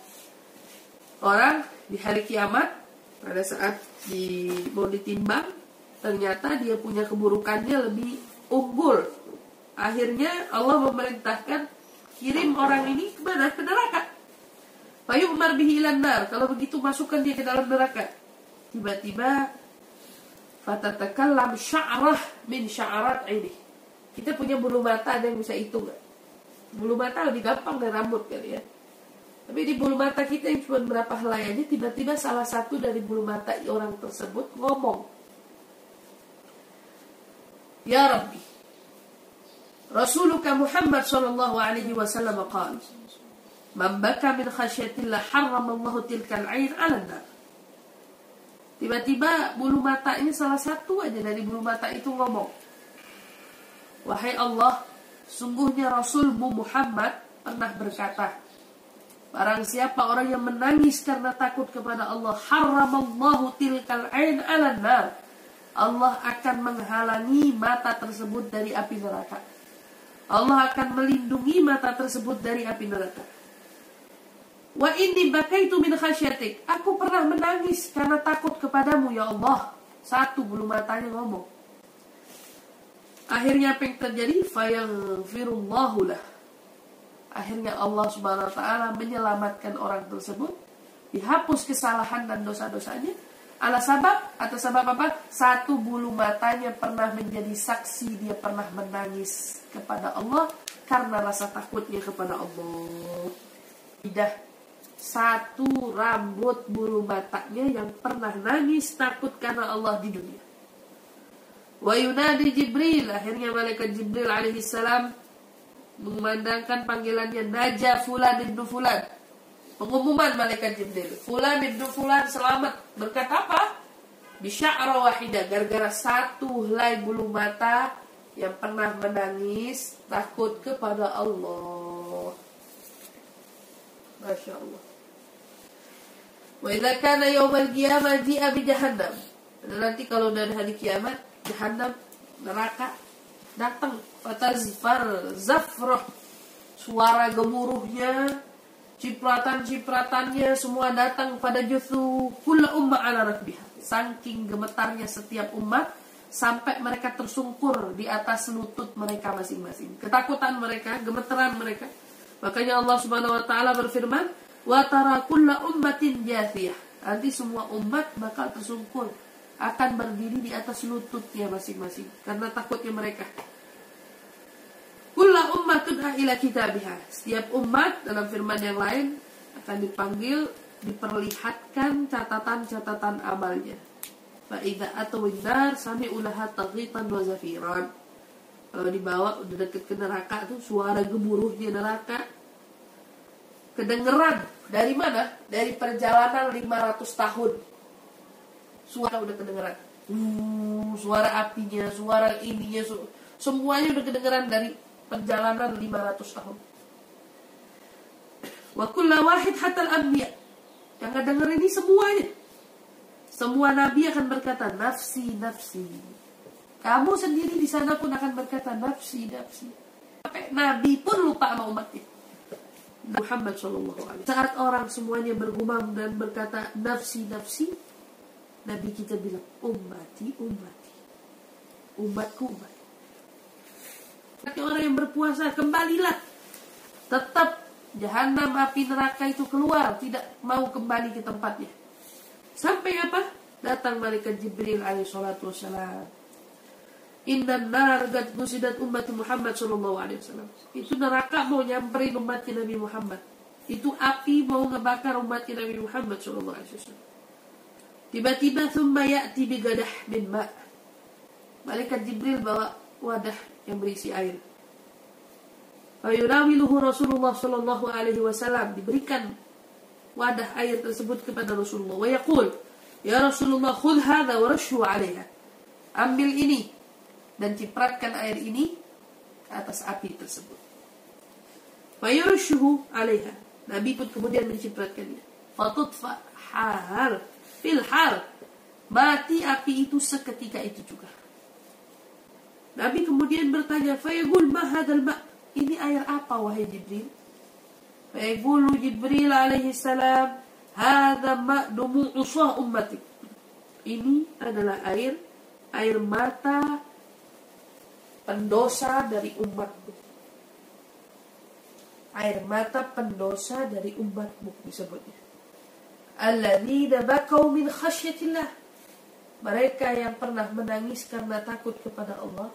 orang di hari kiamat pada saat di mau ditimbang ternyata dia punya keburukannya lebih unggul. Akhirnya Allah memerintahkan kirim orang ini ke mana? Ke neraka. Fayu'mar bihi ila nar. Kalau begitu masukkan dia ke dalam neraka tiba-tiba fatatakallam sya'rah min sya'arat ini. Kita punya bulu mata ada yang bisa hitung gak? Bulu mata lebih gampang dari rambut kali ya. Tapi di bulu mata kita yang cuma berapa helai aja tiba-tiba salah satu dari bulu mata orang tersebut ngomong. Ya Rabbi, Rasuluka Muhammad sallallahu alaihi wasallam qala Man baka min khasyatillah harramallahu tilkal ain 'ala nar. Tiba-tiba bulu mata ini salah satu aja dari bulu mata itu ngomong. Wahai Allah, sungguhnya Rasulmu Muhammad pernah berkata, Barang siapa orang yang menangis karena takut kepada Allah, haramallahu tilkal ain 'ala. Allah akan menghalangi mata tersebut dari api neraka. Allah akan melindungi mata tersebut dari api neraka. Wa inni bakaitu min khasyatik. Aku pernah menangis karena takut kepadamu ya Allah. Satu bulu matanya ngomong. Akhirnya apa yang terjadi? Fayaghfirullahu lah. Akhirnya Allah Subhanahu wa taala menyelamatkan orang tersebut, dihapus kesalahan dan dosa-dosanya Ala sabab atau sabab apa? Satu bulu matanya pernah menjadi saksi dia pernah menangis kepada Allah karena rasa takutnya kepada Allah. Tidak satu rambut bulu matanya yang pernah nangis takut karena Allah di dunia. Wa yunadi Jibril akhirnya malaikat Jibril alaihi salam mengumandangkan panggilannya Najah fulan ibnu fulan Pengumuman malaikat Jibril. Fulan ibnu Fulan selamat. Berkat apa? Bisya'ra wahidah. Gara-gara satu helai bulu mata yang pernah menangis takut kepada Allah. Masya Allah. Wa idza kana yawmal qiyamah ji'a bi jahannam. Nanti kalau dari hari kiamat, jahannam neraka datang fatazfar zafrah suara gemuruhnya cipratan-cipratannya semua datang pada juthu kulla umma ala rakbiha. Saking gemetarnya setiap umat sampai mereka tersungkur di atas lutut mereka masing-masing. Ketakutan mereka, gemeteran mereka. Makanya Allah Subhanahu wa taala berfirman, "Wa tara kulla ummatin jathiyah." Nanti semua umat bakal tersungkur akan berdiri di atas lututnya masing-masing karena takutnya mereka. Kullah ummatun ila kitabiha. Setiap umat dalam firman yang lain akan dipanggil diperlihatkan catatan-catatan amalnya. Fa'idha nar sami ulaha taghitan wa zafiran. Kalau dibawa udah deket ke neraka tuh suara gemuruhnya neraka kedengeran dari mana? Dari perjalanan 500 tahun. Suara udah kedengeran. Uh, suara apinya, suara ininya, su semuanya udah kedengeran dari perjalanan 500 tahun. Wa wahid hatta al-anbiya. Yang dengar ini semuanya. Semua nabi akan berkata nafsi nafsi. Kamu sendiri di sana pun akan berkata nafsi nafsi. Sampai nabi pun lupa sama umatnya. Muhammad Shallallahu Alaihi Saat orang semuanya bergumam dan berkata nafsi nafsi, Nabi kita bilang ummati ummati, umatku umat. Tapi orang yang berpuasa kembalilah. Tetap jahanam api neraka itu keluar, tidak mau kembali ke tempatnya. Sampai apa? Datang malaikat Jibril alaihi salatu wassalam. Inna nar gad musidat umat Muhammad sallallahu alaihi wasallam. Itu neraka mau nyamperin umat Nabi Muhammad. Itu api mau ngebakar umat Nabi Muhammad sallallahu alaihi wasallam. Tiba-tiba thumma ya'ti bigadah min ma'. Malaikat Jibril bawa wadah yang berisi air. Fayunawiluhu Rasulullah Shallallahu Alaihi Wasallam diberikan wadah air tersebut kepada Rasulullah. Wa yaqul, ya Rasulullah khudh hadha wa rashu alaiha. Ambil ini dan cipratkan air ini ke atas api tersebut. Fayurushuhu alaiha. Nabi pun kemudian mencipratkannya. Fatutfa hal fil hal. Mati api itu seketika itu juga. Nabi kemudian bertanya, "Fayaqul ma hadzal ma?" Ini air apa wahai Jibril? Fayaqulu Jibril alaihi salam, "Hadza ma'dumu usah ummatik." Ini adalah air air mata pendosa dari umatmu. Air mata pendosa dari umatmu disebutnya. Alladzina bakau min khasyatillah. Mereka yang pernah menangis karena takut kepada Allah.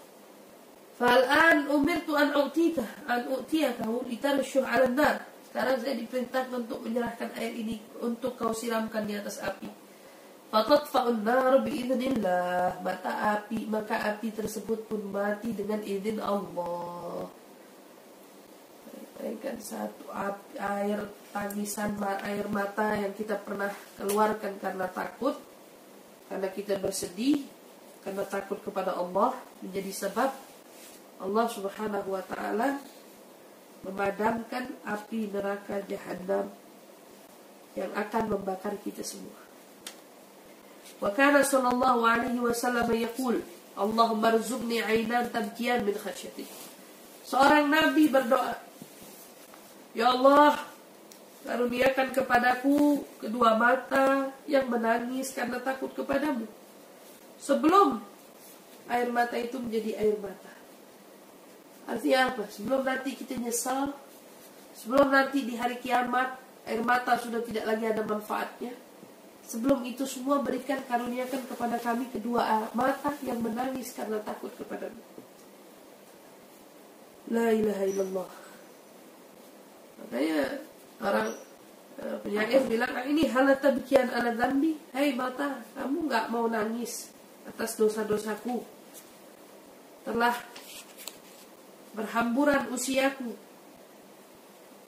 Fal'an umirtu an u'tika an u'tiyakahu litarshuh 'ala nar sekarang saya diperintahkan untuk menyerahkan air ini untuk kau siramkan di atas api. Fatatfa'un nar biidznillah maka api maka api tersebut pun mati dengan izin Allah bagaikan satu air tangisan air mata yang kita pernah keluarkan karena takut karena kita bersedih karena takut kepada Allah menjadi sebab Allah Subhanahu wa taala memadamkan api neraka jahanam yang akan membakar kita semua. Wa kana sallallahu alaihi wasallam yaqul, Allahumma rzuqni 'ainan tabkiyan min khasyatik. Seorang nabi berdoa, Ya Allah, karuniakan kepadaku kedua mata yang menangis karena takut kepadamu sebelum air mata itu menjadi air mata. Artinya apa? Sebelum nanti kita nyesal, sebelum nanti di hari kiamat air mata sudah tidak lagi ada manfaatnya. Sebelum itu semua berikan karuniakan kepada kami kedua mata yang menangis karena takut kepadamu. La ilaha illallah. Makanya orang uh, penyair bilang ah, ini halata bikian ala dambi. Hai mata, kamu nggak mau nangis atas dosa-dosaku. Telah berhamburan usiaku.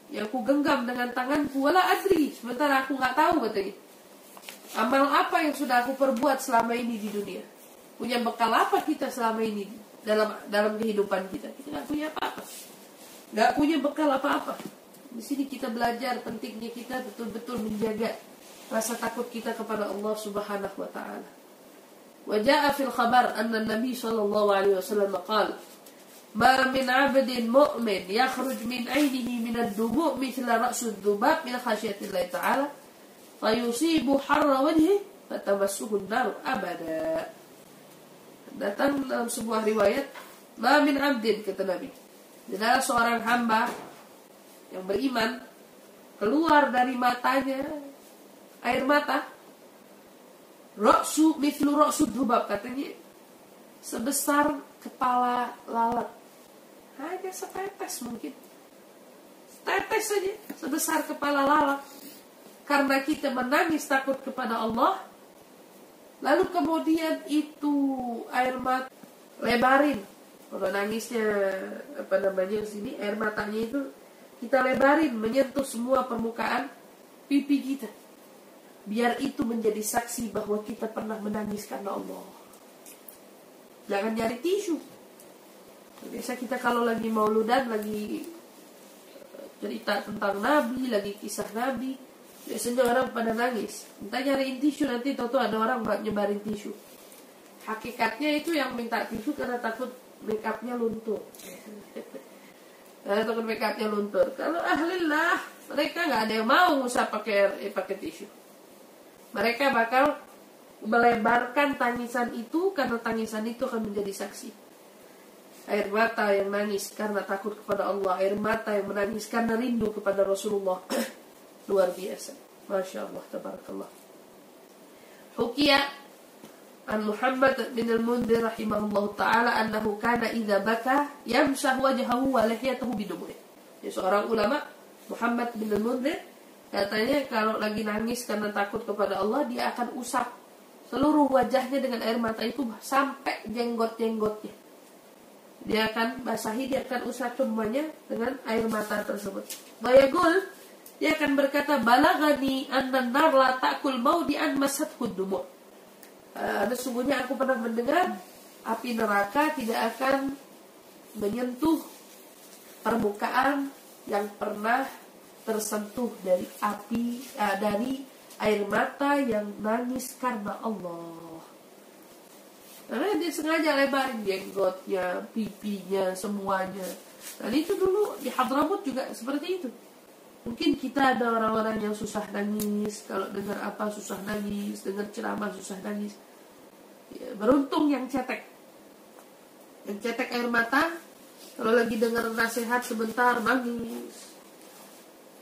Yang ku genggam dengan tanganku wala adri. Sementara aku nggak tahu katanya. Amal apa yang sudah aku perbuat selama ini di dunia? Punya bekal apa kita selama ini dalam dalam kehidupan kita? Kita nggak punya apa-apa. Nggak punya bekal apa-apa. Di sini kita belajar pentingnya kita betul-betul menjaga rasa takut kita kepada Allah Subhanahu wa taala. وجاء في الخبر أن النبي صلى الله عليه وسلم قال ما من عبد مؤمن يخرج من عينه من الدموع مثل رأس الذباب من خشية الله تعالى فيصيب حر وجهه فتمسه النار أبدا datang dalam sebuah riwayat ma min abdin kata Nabi adalah seorang hamba yang beriman keluar dari matanya air mata Roksu mithlu roksu dubab katanya sebesar kepala lalat. Hanya setetes mungkin. Setetes saja sebesar kepala lalat. Karena kita menangis takut kepada Allah. Lalu kemudian itu air mata lebarin. Kalau nangisnya apa namanya sini air matanya itu kita lebarin menyentuh semua permukaan pipi kita Biar itu menjadi saksi bahwa kita pernah menangis karena Allah. Jangan nyari tisu. Biasa kita kalau lagi mauludan, lagi eh, cerita tentang Nabi, lagi kisah Nabi, biasanya orang pada nangis. Entah nyariin tisu, nanti tahu ada orang buat nyebarin tisu. Hakikatnya itu yang minta tisu karena takut make upnya luntur. Karena takut make upnya luntur. Kalau ahlillah, mereka nggak ada yang mau usah pakai eh, pakai tisu mereka bakal melebarkan tangisan itu karena tangisan itu akan menjadi saksi. Air mata yang nangis karena takut kepada Allah, air mata yang menangis karena rindu kepada Rasulullah. Luar biasa. Masya Allah, tabarakallah. Hukia an Muhammad bin al-Mundir rahimahullah ta'ala annahu kana idha baka yamsah wajahahu wa lihiyatahu bidumuh. Ya, seorang ulama Muhammad bin al-Mundir Katanya kalau lagi nangis karena takut kepada Allah, dia akan usap seluruh wajahnya dengan air mata itu sampai jenggot-jenggotnya. Dia akan basahi, dia akan usap semuanya dengan air mata tersebut. Bayagul, dia akan berkata, Balagani annan nar la ta'kul di an masat hudumu. Uh, sesungguhnya aku pernah mendengar api neraka tidak akan menyentuh permukaan yang pernah tersentuh dari api uh, dari air mata yang nangis karena Allah. Karena dia sengaja lebarin jenggotnya, pipinya, semuanya. Dan itu dulu di Hadramut juga seperti itu. Mungkin kita ada orang-orang yang susah nangis, kalau dengar apa susah nangis, dengar ceramah susah nangis. Beruntung yang cetek. Yang cetek air mata, kalau lagi dengar nasihat sebentar nangis.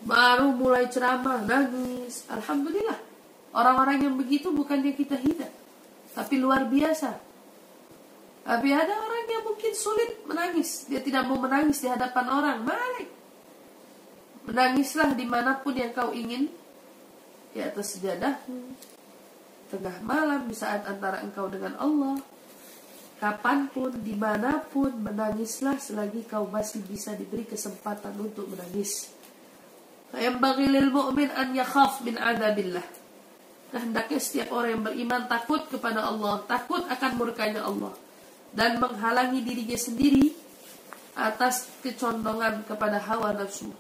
Baru mulai ceramah nangis. Alhamdulillah. Orang-orang yang begitu bukannya kita hina tapi luar biasa. Tapi ada orang yang mungkin sulit menangis. Dia tidak mau menangis di hadapan orang. Balik menangislah di mana pun yang kau ingin di atas sejadah tengah malam di saat antara engkau dengan Allah kapan pun, di mana pun, menangislah selagi kau masih bisa diberi kesempatan untuk menangis. Yang lil mu'min an yakhaf min adabillah. Nah, hendaknya setiap orang yang beriman takut kepada Allah, takut akan murkanya Allah, dan menghalangi dirinya sendiri atas kecondongan kepada hawa nafsu.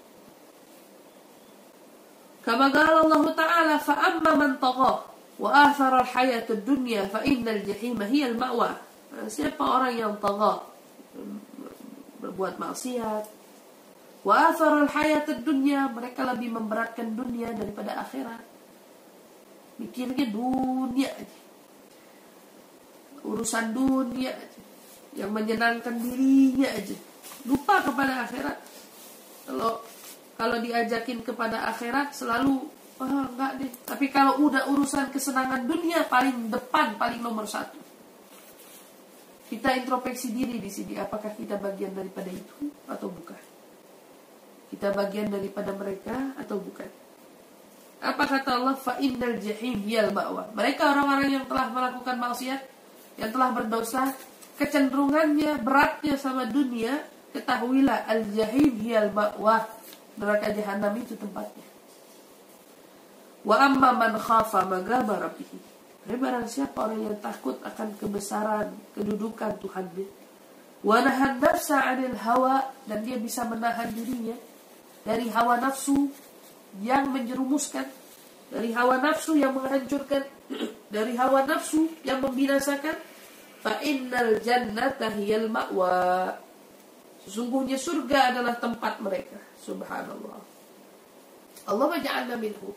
Kama Allah Ta'ala fa amma man tagha al-hayat ad-dunya fa innal jahima hiya al-ma'wa. Siapa orang yang tagha berbuat maksiat wa athara al-hayat ad-dunya mereka lebih memberatkan dunia daripada akhirat. Mikirnya dunia aja. Urusan dunia aja. Yang menyenangkan dirinya aja lupa kepada akhirat kalau kalau diajakin kepada akhirat selalu oh, enggak deh. Tapi kalau udah urusan kesenangan dunia paling depan paling nomor satu. Kita introspeksi diri di sini. Apakah kita bagian daripada itu atau bukan? Kita bagian daripada mereka atau bukan? Apa kata Allah? Fa innal jahim yal ma'wa. Mereka orang-orang yang telah melakukan maksiat yang telah berdosa kecenderungannya beratnya sama dunia ketahuilah al-jahim hiyal ma'wah neraka jahanam itu tempatnya wa amma man khafa magaba rabbih barang siapa orang yang takut akan kebesaran kedudukan Tuhannya wa nahan nafsa 'anil hawa dan dia bisa menahan dirinya dari hawa nafsu yang menjerumuskan dari hawa nafsu yang menghancurkan dari hawa nafsu yang membinasakan fa innal jannata hiyal ma'wa Sesungguhnya surga adalah tempat mereka. Subhanallah. Allah maja'alna minhu.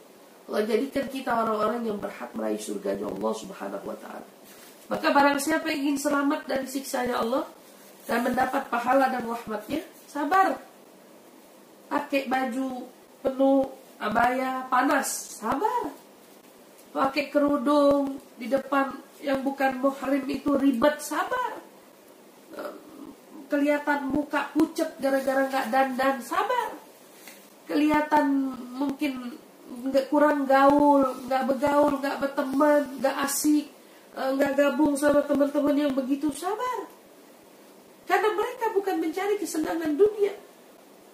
Allah jadikan kita orang-orang yang berhak meraih surganya Allah subhanahu wa ta'ala. Maka barang siapa ingin selamat dari siksanya Allah dan mendapat pahala dan rahmatnya, sabar. Pakai baju penuh abaya panas, sabar. Pakai kerudung di depan yang bukan muhrim itu ribet, sabar kelihatan muka pucet gara-gara nggak dandan sabar kelihatan mungkin nggak kurang gaul nggak bergaul nggak berteman nggak asik eh, nggak gabung sama teman-teman yang begitu sabar karena mereka bukan mencari kesenangan dunia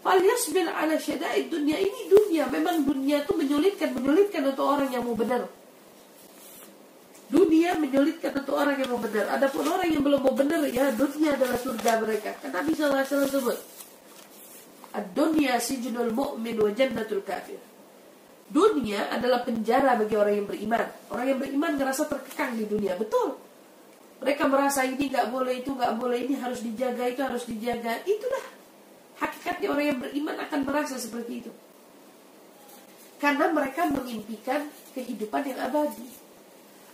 Falyasbil ala syada'id dunia ini dunia memang dunia itu menyulitkan menyulitkan untuk orang yang mau benar Dunia menyulitkan untuk orang yang mau benar. Adapun orang yang belum mau benar, ya dunia adalah surga mereka. Karena Nabi SAW sebut, Ad-dunya sijnul mu'min wa jannatul kafir. Dunia adalah penjara bagi orang yang beriman. Orang yang beriman ngerasa terkekang di dunia. Betul. Mereka merasa ini nggak boleh, itu nggak boleh, ini harus dijaga, itu harus dijaga. Itulah hakikatnya orang yang beriman akan merasa seperti itu. Karena mereka mengimpikan kehidupan yang abadi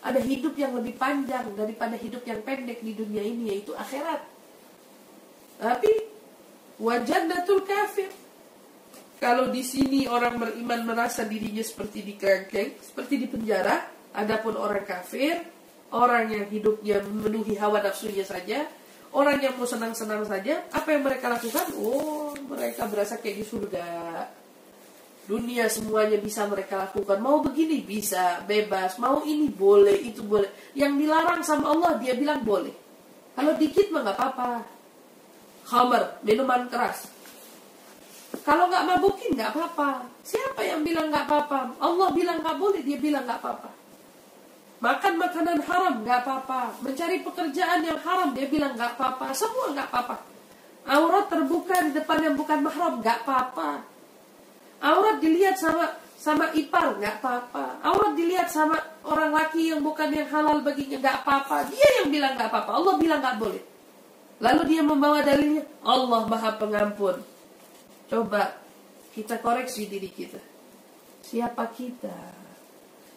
ada hidup yang lebih panjang daripada hidup yang pendek di dunia ini yaitu akhirat. Tapi wajannatul kafir. Kalau di sini orang beriman merasa dirinya seperti di kerangkeng, seperti di penjara, adapun orang kafir, orang yang hidupnya memenuhi hawa nafsunya saja, orang yang mau senang-senang saja, apa yang mereka lakukan? Oh, mereka berasa kayak di surga. Dunia semuanya bisa mereka lakukan. Mau begini bisa bebas. Mau ini boleh itu boleh. Yang dilarang sama Allah dia bilang boleh. Kalau dikit mah nggak apa-apa. Khamar minuman keras kalau nggak mabukin nggak apa-apa siapa yang bilang nggak apa-apa Allah bilang nggak boleh dia bilang nggak apa-apa makan makanan haram nggak apa-apa mencari pekerjaan yang haram dia bilang nggak apa-apa semua nggak apa-apa aurat terbuka di depan yang bukan mahram nggak apa-apa Aurat dilihat sama sama ipar nggak apa-apa. Aurat dilihat sama orang laki yang bukan yang halal baginya nggak apa-apa. Dia yang bilang nggak apa-apa. Allah bilang nggak boleh. Lalu dia membawa dalilnya Allah Maha Pengampun. Coba kita koreksi diri kita. Siapa kita?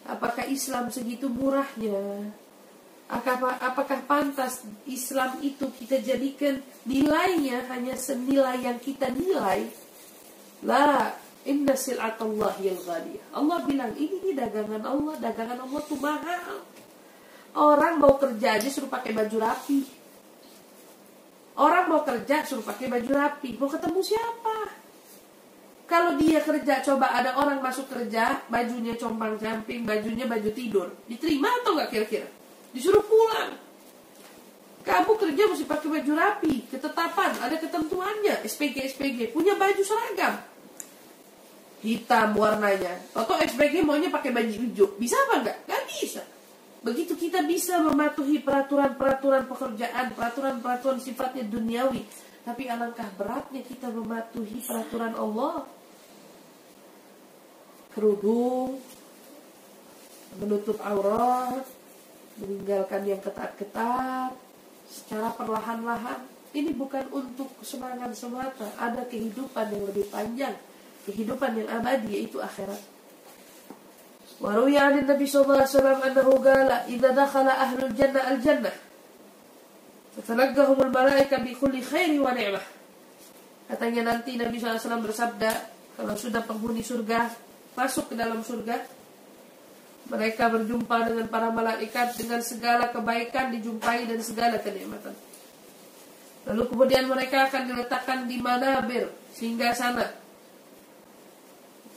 Apakah Islam segitu murahnya? Apakah, pantas Islam itu kita jadikan nilainya hanya senilai yang kita nilai? Lah, Inna sil'atullah yang ghaliyah. Allah bilang, ini nih dagangan Allah. Dagangan Allah tuh mahal. Orang mau kerja aja suruh pakai baju rapi. Orang mau kerja suruh pakai baju rapi. Mau ketemu siapa? Kalau dia kerja, coba ada orang masuk kerja, bajunya compang camping, bajunya baju tidur. Diterima atau nggak kira-kira? Disuruh pulang. Kamu kerja mesti pakai baju rapi, ketetapan, ada ketentuannya, SPG SPG, punya baju seragam. Hitam warnanya. Atau SPG maunya pakai baju hijau. Bisa apa enggak? Enggak bisa. Begitu kita bisa mematuhi peraturan-peraturan pekerjaan, peraturan-peraturan sifatnya duniawi, tapi alangkah beratnya kita mematuhi peraturan Allah. Kerudung, menutup aurat, meninggalkan yang ketat-ketat, secara perlahan-lahan. Ini bukan untuk kesenangan semata, ada kehidupan yang lebih panjang, kehidupan yang abadi yaitu akhirat. Waruya an Nabi sallallahu alaihi wasallam annahu qala idza dakhala ahlul jannah al jannah fatalaggahum al malaika bi kulli khairi wa ni'mah. Katanya nanti Nabi SAW bersabda kalau sudah penghuni surga masuk ke dalam surga mereka berjumpa dengan para malaikat dengan segala kebaikan dijumpai dan segala kenikmatan. Lalu kemudian mereka akan diletakkan di manabir sehingga sana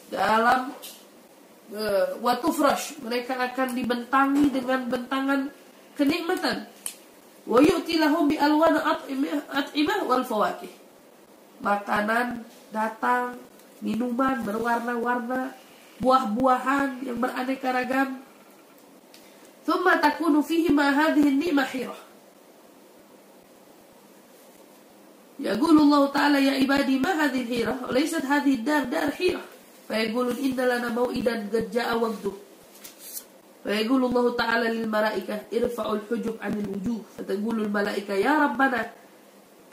dalam uh, watufrash mereka akan dibentangi dengan bentangan kenikmatan. Wa bi alwan at'imah wal fawakih. Makanan datang, minuman berwarna-warna, buah-buahan yang beraneka ragam. ثم تكون فيه ما هذه النعمة حيرة يقول الله تعالى يا عبادي ما هذه الحيرة وليست هذه الدار دار حيرة فيقولون إن لنا موئدا قد جاء وقته فيقول الله تعالى للملائكة ارفعوا الحجب عن الوجوه فتقول الملائكة يا ربنا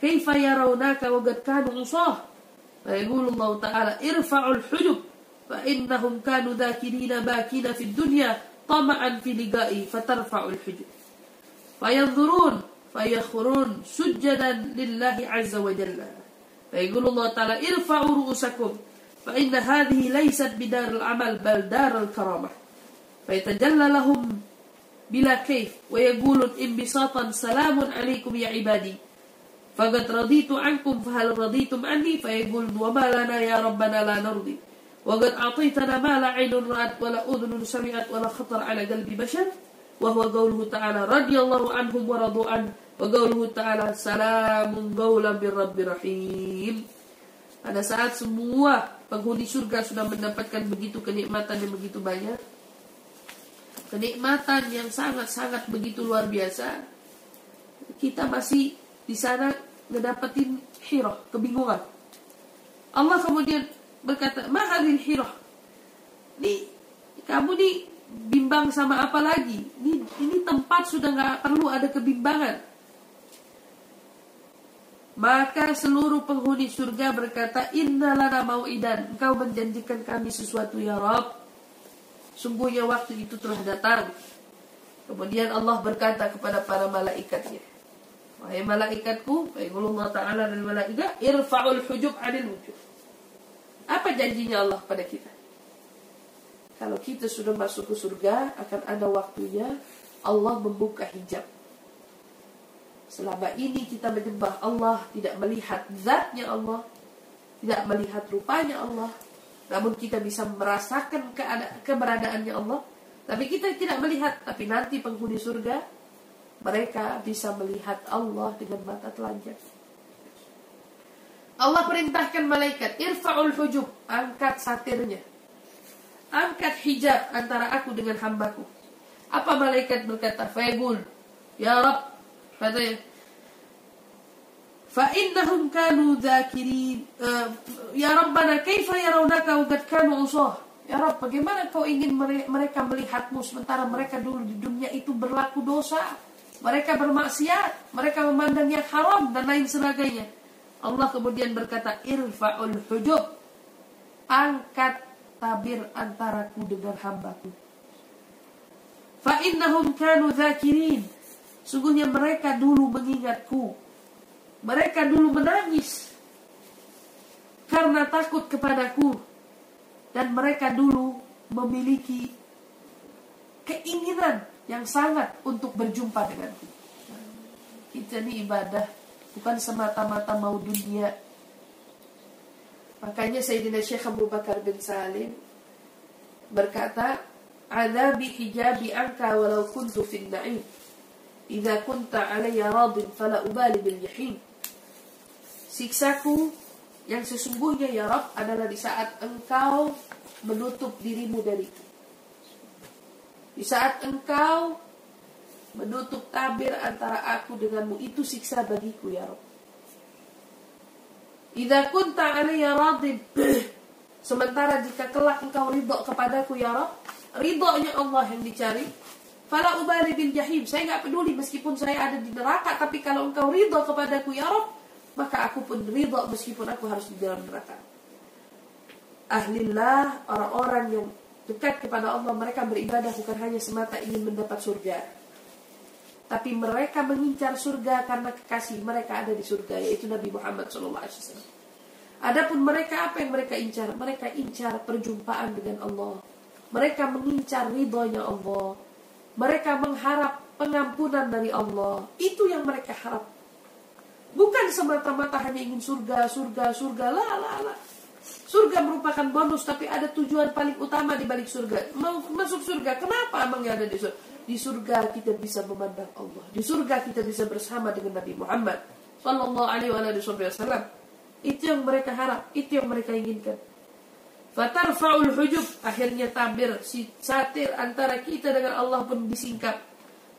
كيف يرونك وقد كانوا عصاه فيقول الله تعالى ارفعوا الحجب فإنهم كانوا ذاكرين باكين في الدنيا طمعا في لقائي فترفع الحجب فينظرون فيخرون سجدا لله عز وجل فيقول الله تعالى ارفعوا رؤوسكم فإن هذه ليست بدار العمل بل دار الكرامة فيتجلى لهم بلا كيف ويقول انبساطا سلام عليكم يا عبادي فقد رضيت عنكم فهل رضيتم عني فيقول وما لنا يا ربنا لا نرضي وقد أعطيتنا ما لا عين رأت ولا أذن سمعت ولا خطر على قلب بشر وهو قوله تعالى رضي الله عنهم ورضوا عنه وقوله تعالى سلام قولا من رب رحيم pada saat semua penghuni surga sudah mendapatkan begitu kenikmatan yang begitu banyak kenikmatan yang sangat-sangat begitu luar biasa kita masih di sana ngedapetin hirah kebingungan Allah kemudian berkata, "Mahadil hirah." Nih, kamu nih bimbang sama apa lagi? Ini ini tempat sudah nggak perlu ada kebimbangan. Maka seluruh penghuni surga berkata, Innalana mau'idan, engkau menjanjikan kami sesuatu ya Rabb. Sungguhnya waktu itu telah datang. Kemudian Allah berkata kepada para malaikatnya, Wahai malaikatku, Allah Ta'ala dan malaikat, irfa'ul hujub anil wujud. Apa janjinya Allah pada kita? Kalau kita sudah masuk ke surga, akan ada waktunya Allah membuka hijab. Selama ini kita menyembah Allah, tidak melihat zatnya Allah, tidak melihat rupanya Allah. Namun kita bisa merasakan keberadaannya Allah. Tapi kita tidak melihat, tapi nanti penghuni surga, mereka bisa melihat Allah dengan mata telanjang. Allah perintahkan malaikat, irfa'ul hujub, angkat satirnya. Angkat hijab antara aku dengan hambaku. Apa malaikat berkata? Fayaqul, Ya Rabb, katanya, فإنهم كانوا ذاكرين Ya Rabbana kaifa yarawnaka wa qad kanu usah Ya Rabb bagaimana kau ingin mereka melihatmu sementara mereka dulu di dunia itu berlaku dosa mereka bermaksiat mereka memandang yang haram dan lain sebagainya Allah kemudian berkata irfa'ul hujub. Angkat tabir antaraku dengan hambaku. Fa innahum kanu dzakirin sungguhnya mereka dulu mengingatku. Mereka dulu menangis karena takut kepadaku. Dan mereka dulu memiliki keinginan yang sangat untuk berjumpa denganku. Kita ini ibadah bukan semata-mata mau dunia. Makanya Sayyidina Syekh Abu Bakar bin Salim berkata, "Adabi hijabi anka walau kuntu fin na'im." idza kunta alayya radin fala ubali bil jahim siksaku yang sesungguhnya ya Rabb adalah di saat engkau menutup dirimu dariku di saat engkau menutup tabir antara aku denganmu itu siksa bagiku ya Rabb Idza kunta alayya radin Sementara jika kelak engkau ridho kepadaku ya Rabb Ridhonya Allah yang dicari Fala ubali bil jahim. Saya nggak peduli meskipun saya ada di neraka Tapi kalau engkau ridho kepadaku ya Rabb Maka aku pun ridho meskipun aku harus di dalam neraka. Ahlillah Orang-orang yang dekat kepada Allah Mereka beribadah bukan hanya semata ingin mendapat surga tapi mereka mengincar surga karena kekasih mereka ada di surga yaitu Nabi Muhammad SAW. Adapun mereka apa yang mereka incar? Mereka incar perjumpaan dengan Allah. Mereka mengincar ridhonya Allah. Mereka mengharap pengampunan dari Allah. Itu yang mereka harap. Bukan semata-mata hanya ingin surga, surga, surga. La, la, la. Surga merupakan bonus, tapi ada tujuan paling utama di balik surga. Mau masuk surga, kenapa emangnya ada di surga? Di surga kita bisa memandang Allah. Di surga kita bisa bersama dengan Nabi Muhammad sallallahu alaihi wasallam. Itu yang mereka harap, itu yang mereka inginkan. Fatarfa'ul hujub akhirnya tabir si satir antara kita dengan Allah pun disingkap.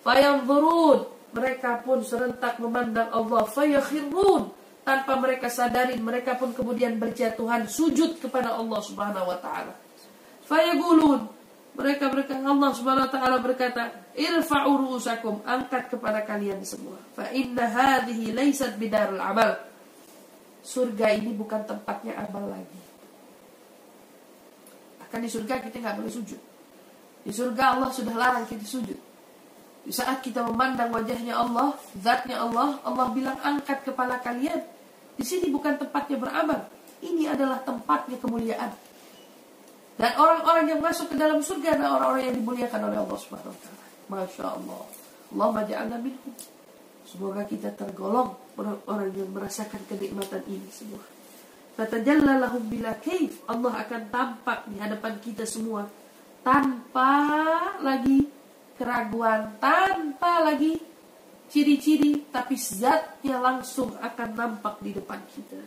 Fayanzurun mereka pun serentak memandang Allah. Fayakhirun tanpa mereka sadarin mereka pun kemudian berjatuhan sujud kepada Allah Subhanahu wa taala. Fayaqulun mereka mereka Allah Subhanahu wa taala berkata, "Irfa'u ru'usakum, angkat kepada kalian semua. Fa inna hadhihi laysat bidarul amal." Surga ini bukan tempatnya amal lagi. Akan di surga kita nggak boleh sujud. Di surga Allah sudah larang kita sujud. Di saat kita memandang wajahnya Allah, zatnya Allah, Allah bilang angkat kepala kalian. Di sini bukan tempatnya beramal. Ini adalah tempatnya kemuliaan. Dan orang-orang yang masuk ke dalam surga adalah orang-orang yang dimuliakan oleh Allah Subhanahu wa taala. Masya Allah. Allah ja'alna minhum. Semoga kita tergolong orang-orang yang merasakan kenikmatan ini semua. Fatajalla lahum bila kaif. Allah akan tampak di hadapan kita semua tanpa lagi keraguan, tanpa lagi ciri-ciri, tapi zatnya langsung akan nampak di depan kita.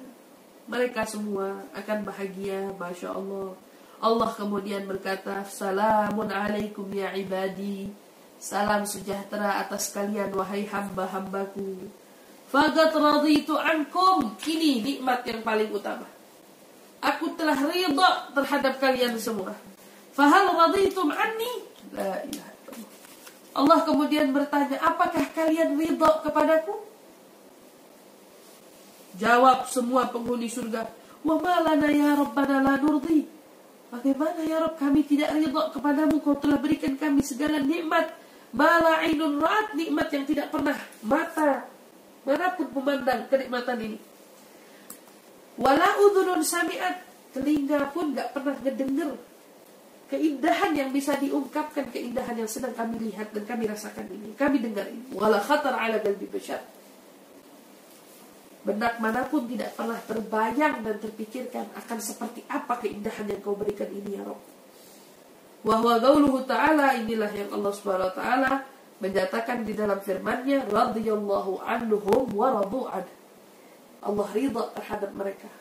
Mereka semua akan bahagia, masya Allah Allah kemudian berkata, Salamun alaikum ya ibadi. Salam sejahtera atas kalian wahai hamba-hambaku. Fagat raditu ankum. Ini nikmat yang paling utama. Aku telah ridha terhadap kalian semua. Fahal raditum anni? La ilaha Allah kemudian bertanya, apakah kalian ridha kepadaku? Jawab semua penghuni surga, wa malana ya rabbana la nurdi. Bagaimana ya Rabb kami tidak ridha kepadamu. Kau telah berikan kami segala nikmat. Mala ainun nikmat yang tidak pernah mata Mana pun memandang kenikmatan ini. Wala udhunun sami'at Telinga pun gak pernah ngedenger Keindahan yang bisa diungkapkan Keindahan yang sedang kami lihat dan kami rasakan ini Kami dengar ini. Wala khatar ala galbi bashar Benak mana pun tidak pernah terbayang dan terpikirkan akan seperti apa keindahan yang kau berikan ini ya Rabb. Wahwa gauluhu ta'ala inilah yang Allah subhanahu wa ta'ala menyatakan di dalam firman-Nya radhiyallahu anhum wa radu'an. Allah ridha terhadap mereka.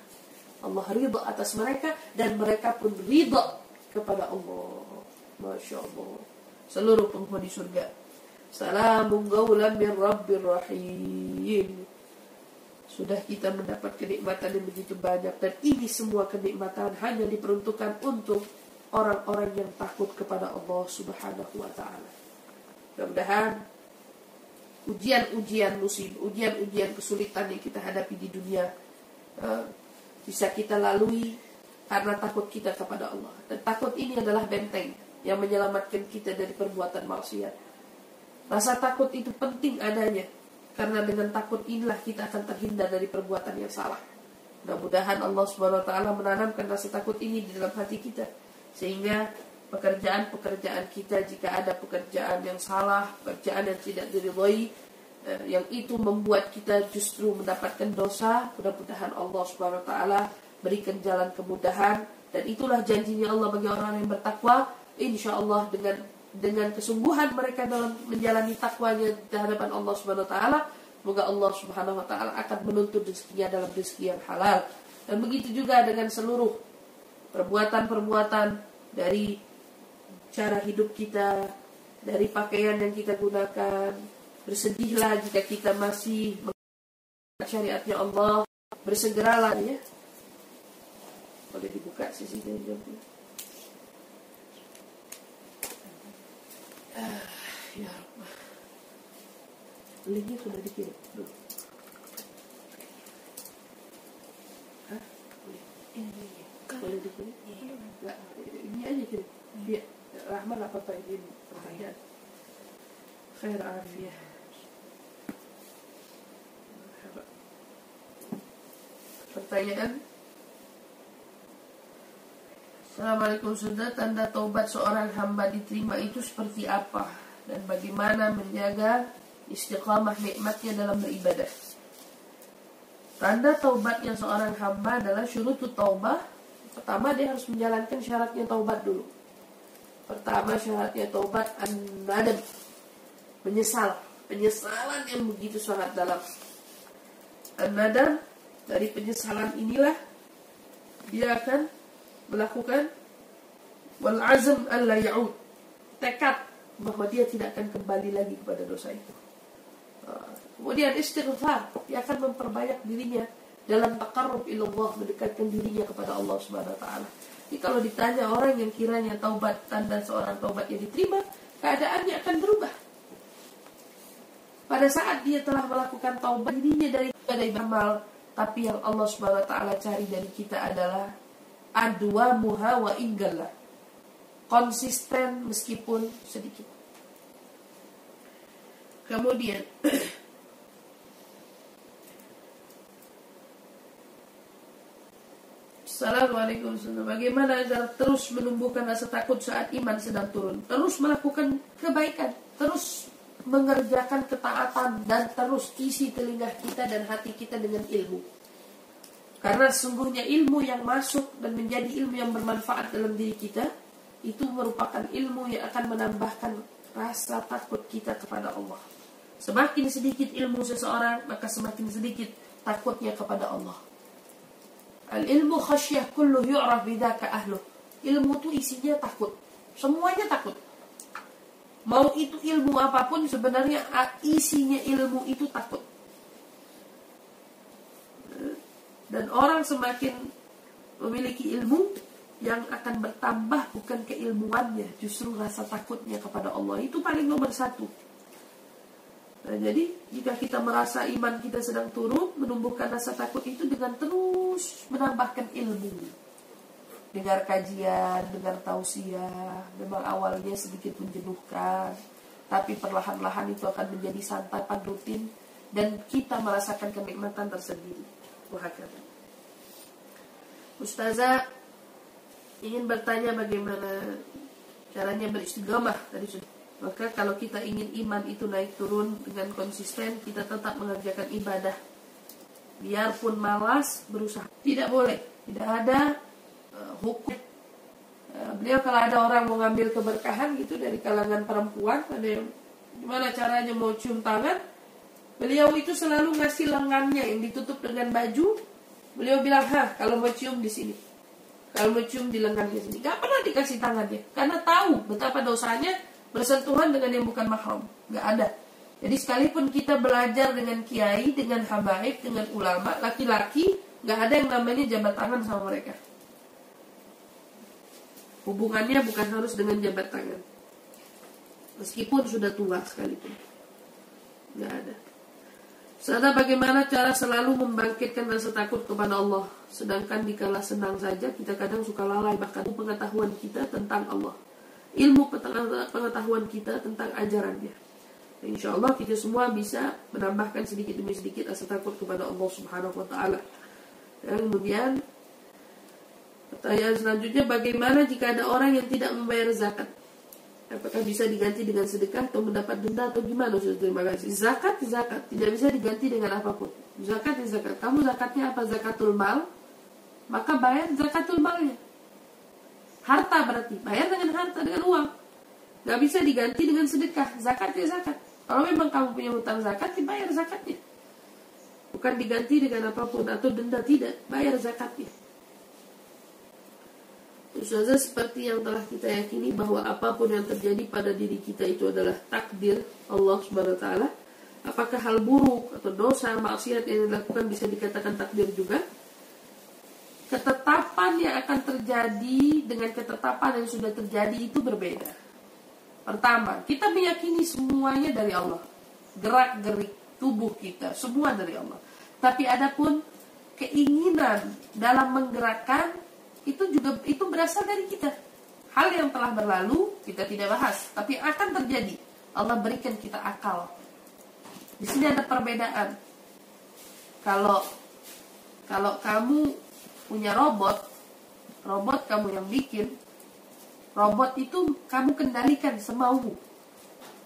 Allah ridha atas mereka dan mereka pun ridha kepada Allah. Masya Allah. Seluruh penghuni surga. Salamun gaulan min rabbir rahim. Sudah kita mendapat kenikmatan yang begitu banyak dan ini semua kenikmatan hanya diperuntukkan untuk orang-orang yang takut kepada Allah Subhanahu wa taala. Mudah-mudahan ujian-ujian musim, ujian-ujian kesulitan yang kita hadapi di dunia uh, bisa kita lalui karena takut kita kepada Allah. Dan takut ini adalah benteng yang menyelamatkan kita dari perbuatan maksiat. Rasa takut itu penting adanya karena dengan takut inilah kita akan terhindar dari perbuatan yang salah. Mudah-mudahan Allah Subhanahu wa taala menanamkan rasa takut ini di dalam hati kita. Sehingga pekerjaan-pekerjaan kita jika ada pekerjaan yang salah, pekerjaan yang tidak diridhoi eh, yang itu membuat kita justru mendapatkan dosa, mudah-mudahan Allah Subhanahu wa taala berikan jalan kemudahan. Dan itulah janjinya Allah bagi orang yang bertakwa. Insya Allah dengan dengan kesungguhan mereka dalam menjalani takwanya di hadapan Allah Subhanahu wa taala, semoga Allah Subhanahu wa taala akan menuntut rezekinya dalam rezeki yang halal. Dan begitu juga dengan seluruh perbuatan-perbuatan dari cara hidup kita, dari pakaian yang kita gunakan. Bersedihlah jika kita masih syariatnya Allah. Bersegeralah ya. Boleh dibuka sisi ini. Ah, ya. Linknya sudah dikirim. Belum. Hah? Boleh. Ini Boleh dikirim? Ini aja kirim. Apa Pak ini pertanyaan. Khair afiyah. Pertanyaan Assalamualaikum Saudara, tanda taubat seorang hamba diterima itu seperti apa? Dan bagaimana menjaga istiqamah nikmatnya dalam beribadah? Tanda taubatnya seorang hamba adalah syurut taubah. Pertama dia harus menjalankan syaratnya taubat dulu. Pertama syaratnya taubat an-nadam. Menyesal. Penyesalan yang begitu sangat dalam. An-nadam dari penyesalan inilah dia akan melakukan wal azm alla ya'ud. Tekad bahwa dia tidak akan kembali lagi kepada dosa itu. Uh, kemudian istighfar dia akan memperbanyak dirinya dalam takarrub ilallah mendekatkan dirinya kepada Allah Subhanahu wa taala. Jadi kalau ditanya orang yang kiranya taubat tanda seorang taubat yang diterima keadaannya akan berubah. Pada saat dia telah melakukan taubat dirinya dari dari amal tapi yang Allah Subhanahu wa taala cari dari kita adalah adwa muha wa inggala konsisten meskipun sedikit. Kemudian Assalamualaikum Bagaimana agar terus menumbuhkan rasa takut saat iman sedang turun? Terus melakukan kebaikan. Terus mengerjakan ketaatan Dan terus isi telinga kita dan hati kita dengan ilmu karena sesungguhnya ilmu yang masuk dan menjadi ilmu yang bermanfaat dalam diri kita itu merupakan ilmu yang akan menambahkan rasa takut kita kepada Allah. Semakin sedikit ilmu seseorang, maka semakin sedikit takutnya kepada Allah. Al ilmu khasyah kullu yu'raf bidzaka ahlu. Ilmu itu isinya takut. Semuanya takut. Mau itu ilmu apa pun sebenarnya isinya ilmu itu takut. Dan orang semakin memiliki ilmu yang akan bertambah bukan keilmuannya, justru rasa takutnya kepada Allah itu paling nomor satu. Nah, jadi jika kita merasa iman kita sedang turun, menumbuhkan rasa takut itu dengan terus menambahkan ilmu. Dengar kajian, dengar tausiah, memang awalnya sedikit menjenuhkan, tapi perlahan-lahan itu akan menjadi santapan rutin dan kita merasakan kenikmatan tersendiri. Wahakata. Ustazah ingin bertanya bagaimana caranya beristiqomah tadi sudah. Maka kalau kita ingin iman itu naik turun dengan konsisten, kita tetap mengerjakan ibadah. Biarpun malas, berusaha. Tidak boleh, tidak ada uh, hukum. Uh, beliau kalau ada orang mau ngambil keberkahan gitu dari kalangan perempuan, ada yang gimana caranya mau cium tangan, Beliau itu selalu ngasih lengannya yang ditutup dengan baju. Beliau bilang, "Hah, kalau mau cium di sini." Kalau mau cium di lengannya sini. Gak pernah dikasih tangannya. Karena tahu betapa dosanya bersentuhan dengan yang bukan mahram. Gak ada. Jadi sekalipun kita belajar dengan kiai, dengan habaib, dengan ulama, laki-laki, gak ada yang namanya jabat tangan sama mereka. Hubungannya bukan harus dengan jabat tangan. Meskipun sudah tua sekalipun. Gak ada. Serta bagaimana cara selalu membangkitkan rasa takut kepada Allah. Sedangkan dikala senang saja kita kadang suka lalai bahkan pengetahuan kita tentang Allah. Ilmu pengetahuan kita tentang ajarannya. Insya Allah kita semua bisa menambahkan sedikit demi sedikit rasa takut kepada Allah Subhanahu Wa Taala. Dan kemudian pertanyaan selanjutnya bagaimana jika ada orang yang tidak membayar zakat? Apakah bisa diganti dengan sedekah atau mendapat denda atau gimana? Sudah terima kasih. Zakat, zakat. Tidak bisa diganti dengan apa pun. Zakat, zakat. Kamu zakatnya apa? Zakatul mal. Maka bayar zakatul malnya. Harta berarti. Bayar dengan harta, dengan uang. nggak bisa diganti dengan sedekah zakat ya zakat kalau memang kamu punya hutang zakat dibayar zakatnya bukan diganti dengan apa pun atau denda tidak bayar zakatnya Ustazah seperti yang telah kita yakini bahwa apa pun yang terjadi pada diri kita itu adalah takdir Allah Subhanahu wa taala. Apakah hal buruk atau dosa, maksiat yang dilakukan bisa dikatakan takdir juga? Ketetapan yang akan terjadi dengan ketetapan yang sudah terjadi itu berbeda. Pertama, kita meyakini semuanya dari Allah. Gerak-gerik tubuh kita semua dari Allah. Tapi adapun keinginan dalam menggerakkan itu juga itu berasal dari kita. Hal yang telah berlalu kita tidak bahas, tapi akan terjadi. Allah berikan kita akal. Di sini ada perbedaan. Kalau kalau kamu punya robot, robot kamu yang bikin, robot itu kamu kendalikan semaumu.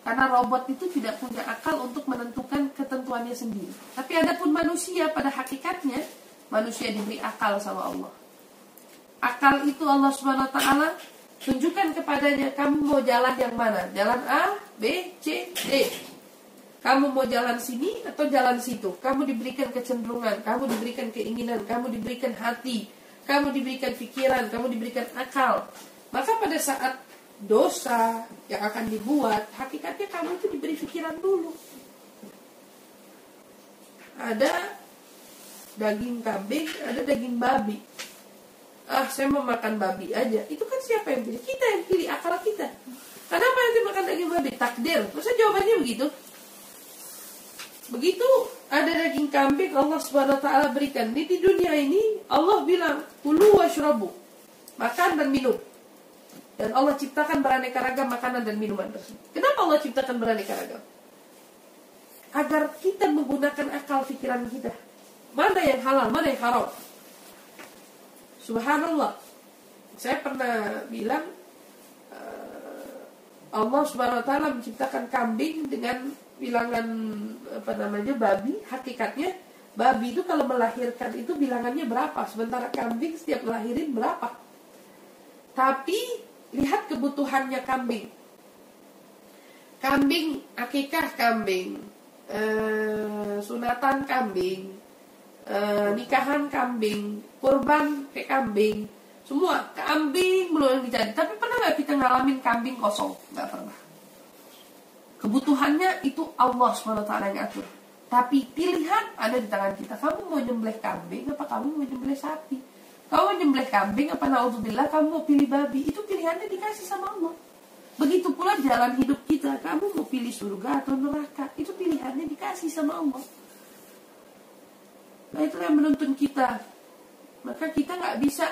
Karena robot itu tidak punya akal untuk menentukan ketentuannya sendiri. Tapi adapun manusia pada hakikatnya, manusia diberi akal sama Allah akal itu Allah Subhanahu wa taala tunjukkan kepadanya kamu mau jalan yang mana? Jalan A, B, C, D. Kamu mau jalan sini atau jalan situ? Kamu diberikan kecenderungan, kamu diberikan keinginan, kamu diberikan hati, kamu diberikan pikiran, kamu diberikan akal. Maka pada saat dosa yang akan dibuat, hakikatnya kamu itu diberi pikiran dulu. Ada daging kambing, ada daging babi ah saya mau makan babi aja. Itu kan siapa yang pilih? Kita yang pilih akal kita. Kenapa nanti makan daging babi? Takdir. Masa jawabannya begitu? Begitu ada daging kambing Allah subhanahu wa taala berikan. Di, di dunia ini Allah bilang kulu washrabu. Makan dan minum. Dan Allah ciptakan beraneka ragam makanan dan minuman tersebut. Kenapa Allah ciptakan beraneka ragam? Agar kita menggunakan akal pikiran kita. Mana yang halal mana yang haram Subhanallah. Saya pernah bilang uh, Allah Subhanahu wa taala menciptakan kambing dengan bilangan apa namanya babi, hakikatnya babi itu kalau melahirkan itu bilangannya berapa, sementara kambing setiap melahirin berapa. Tapi lihat kebutuhannya kambing. Kambing, akikah kambing, uh, sunatan kambing, uh, nikahan kambing, kurban kayak kambing. Semua kambing belum dicari tapi pernah nggak kita ngalamin kambing kosong? Nggak pernah. Kebutuhannya itu Allah swt yang atur. Tapi pilihan ada di tangan kita. Kamu mau nyembelih kambing apa kamu mau nyembelih sapi? Kamu mau nyembelih kambing apa naudzubillah? Kamu mau pilih babi. Itu pilihannya dikasih sama Allah. Begitu pula jalan hidup kita. Kamu mau pilih surga atau neraka? Itu pilihannya dikasih sama Allah nah itu yang menuntun kita maka kita nggak bisa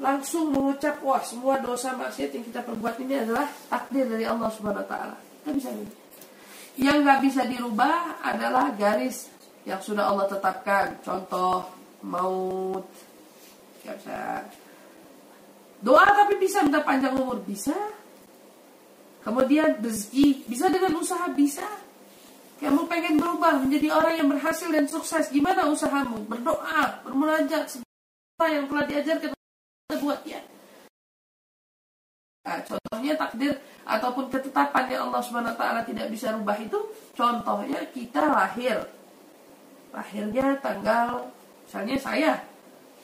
langsung mengucap wah semua dosa maksiat yang kita perbuat ini adalah takdir dari Allah Subhanahu Wa Taala. Nggak bisa ini. Yang nggak bisa dirubah adalah garis yang sudah Allah tetapkan. Contoh maut, nggak bisa. Doa tapi bisa minta panjang umur bisa. Kemudian rezeki bisa dengan usaha bisa. Kamu pengen berubah menjadi orang yang berhasil dan sukses. Gimana usahamu? Berdoa, bermunajat, yang telah diajarkan kita buat ya. Nah, contohnya takdir ataupun ketetapan yang Allah Subhanahu taala tidak bisa rubah itu contohnya kita lahir. Lahirnya tanggal misalnya saya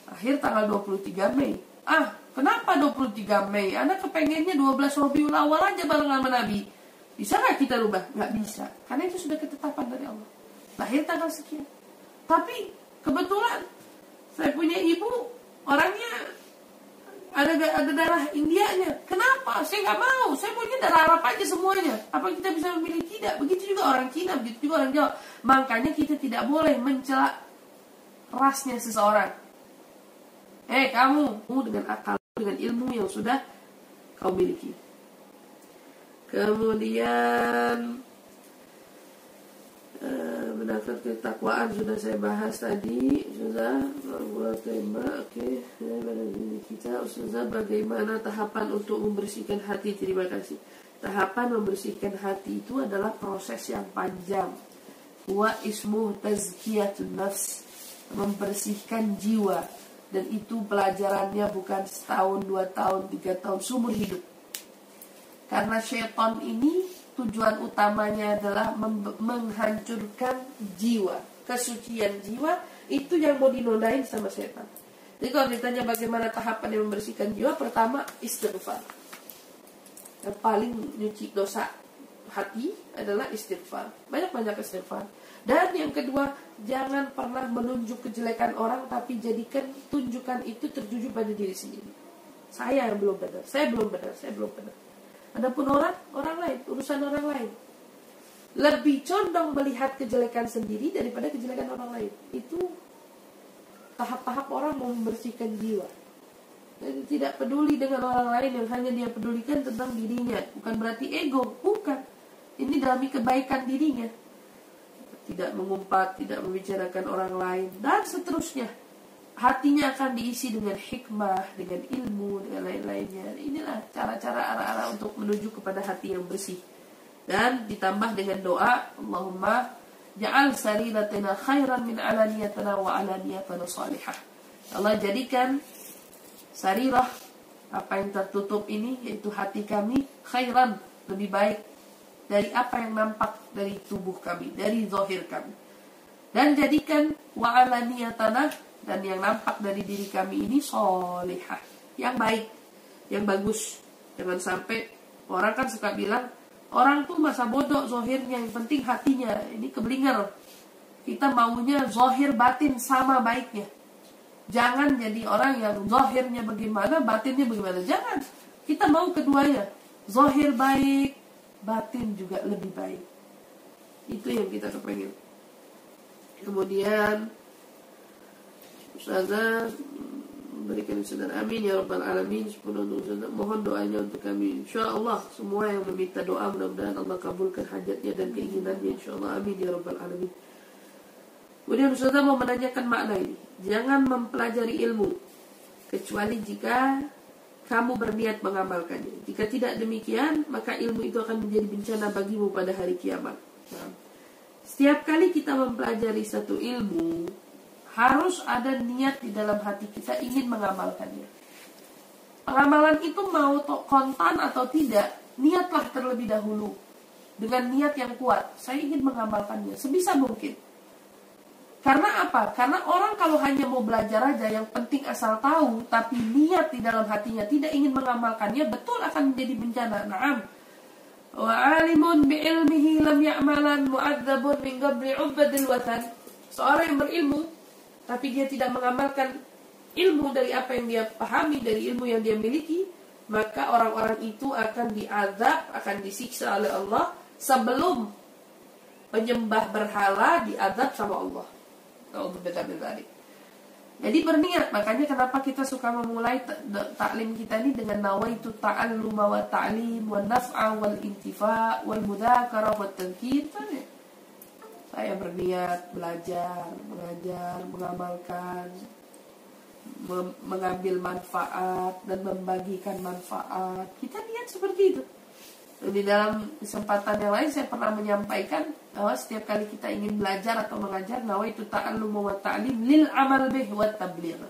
lahir tanggal 23 Mei. Ah, kenapa 23 Mei? Anak kepengennya 12 Rabiul Awal aja bareng sama Nabi. Bisa nggak kita rubah? Nggak bisa. Karena itu sudah ketetapan dari Allah. Lahir tanggal sekian. Tapi kebetulan saya punya ibu orangnya ada ada darah Indianya. Kenapa? Saya nggak mau. Saya maunya darah Arab aja semuanya. Apa kita bisa memilih? Tidak. Begitu juga orang Cina, begitu juga orang Jawa. Makanya kita tidak boleh mencela rasnya seseorang. Eh kamu, kamu dengan akal, dengan ilmu yang sudah kau miliki. Kemudian Eh, mendapat ketakwaan sudah saya bahas tadi sudah buat tema oke. Okay. kita Ustazah bagaimana tahapan untuk membersihkan hati? Terima kasih. Tahapan membersihkan hati itu adalah proses yang panjang. Wa ismu tazkiyatun nafs membersihkan jiwa. Dan itu pelajarannya bukan setahun dua tahun tiga tahun seumur hidup Karena syaitan ini tujuan utamanya adalah menghancurkan jiwa. Kesucian jiwa itu yang mau dinodain sama setan. Jadi kalau ditanya bagaimana tahapan yang membersihkan jiwa, pertama istighfar. Yang paling nyuci dosa hati adalah istighfar. Banyak-banyak istighfar. Dan yang kedua, jangan pernah menunjuk kejelekan orang, tapi jadikan tunjukkan itu tertuju pada diri sendiri. Saya yang belum benar, saya belum benar, saya belum benar. Adapun orang, orang lain, urusan orang lain. Lebih condong melihat kejelekan sendiri daripada kejelekan orang lain. Itu tahap-tahap orang mau membersihkan jiwa. Dan tidak peduli dengan orang lain yang hanya dia pedulikan tentang dirinya. Bukan berarti ego, bukan. Ini demi kebaikan dirinya. Tidak mengumpat, tidak membicarakan orang lain, dan seterusnya. Hatinya akan diisi dengan hikmah, dengan ilmu, dengan lain-lainnya. Inilah cara-cara arah-arah untuk menuju kepada hati yang bersih. Dan ditambah dengan doa, Allahumma ja'al sariratina khairan min alaniyatana wa alaniyatana salihah. Allah jadikan sarirah apa yang tertutup ini yaitu hati kami khairan lebih baik dari apa yang nampak dari tubuh kami, dari zahir kami. Dan jadikan wa'alaniyatana dan yang nampak dari diri kami ini solihah, yang baik, yang bagus. Jangan sampai orang kan suka bilang orang tuh masa bodoh zahirnya, yang penting hatinya. Ini keblinger. Kita maunya zahir batin sama baiknya. Jangan jadi orang yang zahirnya bagaimana, batinnya bagaimana. Jangan. Kita mau keduanya. Zahir baik, batin juga lebih baik. Itu yang kita kepengen. Kemudian Ustazah berikan saudara amin ya rabbal alamin sepenuh Ustazah. Mohon doanya untuk kami. Insyaallah semua yang meminta doa mudah-mudahan Allah kabulkan hajatnya dan keinginannya. Insyaallah amin ya rabbal alamin. Kemudian Ustazah mau menanyakan makna ini. Jangan mempelajari ilmu kecuali jika kamu berniat mengamalkannya. Jika tidak demikian maka ilmu itu akan menjadi bencana bagimu pada hari kiamat. Setiap kali kita mempelajari satu ilmu harus ada niat di dalam hati kita ingin mengamalkannya. Pengamalan itu mau kontan atau tidak, niatlah terlebih dahulu. Dengan niat yang kuat, saya ingin mengamalkannya sebisa mungkin. Karena apa? Karena orang kalau hanya mau belajar aja yang penting asal tahu, tapi niat di dalam hatinya tidak ingin mengamalkannya, betul akan menjadi bencana. Naam. Alimun bi ilmihi lam ya'malan mu'adzabun min qabli watan. Seorang yang berilmu tapi dia tidak mengamalkan ilmu dari apa yang dia pahami dari ilmu yang dia miliki maka orang-orang itu akan diazab akan disiksa oleh Allah sebelum penyembah berhala diazab sama Allah. Jadi berniat makanya kenapa kita suka memulai taklim kita ini dengan nawaitu ta'alluma wa ta'lim wa naf'a wal intifa wal mudzakarah wa tadhkir saya berniat belajar, mengajar, mengamalkan, mengambil manfaat dan membagikan manfaat. Kita niat seperti itu. Di dalam kesempatan yang lain saya pernah menyampaikan bahwa setiap kali kita ingin belajar atau mengajar, nawa itu ta'allum wa ta'lim lil amal bih wa tabligh.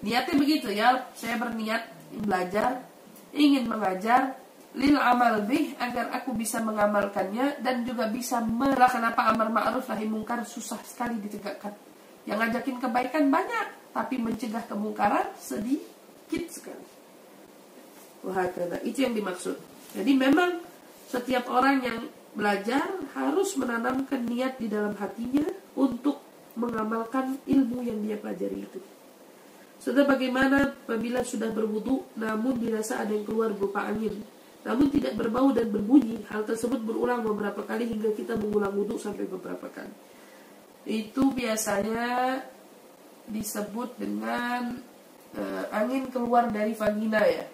Niatnya begitu ya, saya berniat belajar, ingin mengajar, lil amal bih agar aku bisa mengamalkannya dan juga bisa merah kenapa amar ma'ruf nahi mungkar susah sekali ditegakkan. Yang ngajakin kebaikan banyak, tapi mencegah kemungkaran sedikit sekali. Wah, karena itu yang dimaksud. Jadi memang setiap orang yang belajar harus menanamkan niat di dalam hatinya untuk mengamalkan ilmu yang dia pelajari itu. Sudah bagaimana apabila sudah berwudu namun dirasa ada yang keluar berupa angin namun tidak berbau dan berbunyi. Hal tersebut berulang beberapa kali hingga kita mengulang wudhu sampai beberapa kali. Itu biasanya disebut dengan uh, angin keluar dari vagina ya.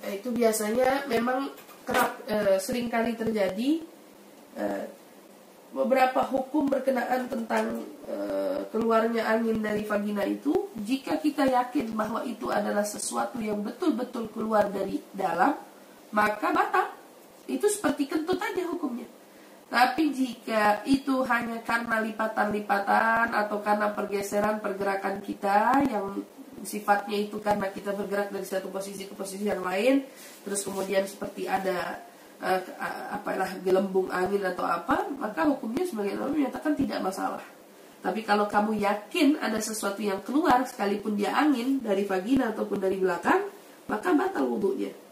Nah, itu biasanya memang kerap uh, sering kali terjadi uh, beberapa hukum berkenaan tentang uh, keluarnya angin dari vagina itu jika kita yakin bahwa itu adalah sesuatu yang betul-betul keluar dari dalam maka batal. Itu seperti kentut aja hukumnya. Tapi jika itu hanya karena lipatan-lipatan atau karena pergeseran pergerakan kita yang sifatnya itu karena kita bergerak dari satu posisi ke posisi yang lain, terus kemudian seperti ada uh, apalah gelembung angin atau apa, maka hukumnya sebagai ulama menyatakan tidak masalah. Tapi kalau kamu yakin ada sesuatu yang keluar sekalipun dia angin dari vagina ataupun dari belakang, maka batal wudhunya.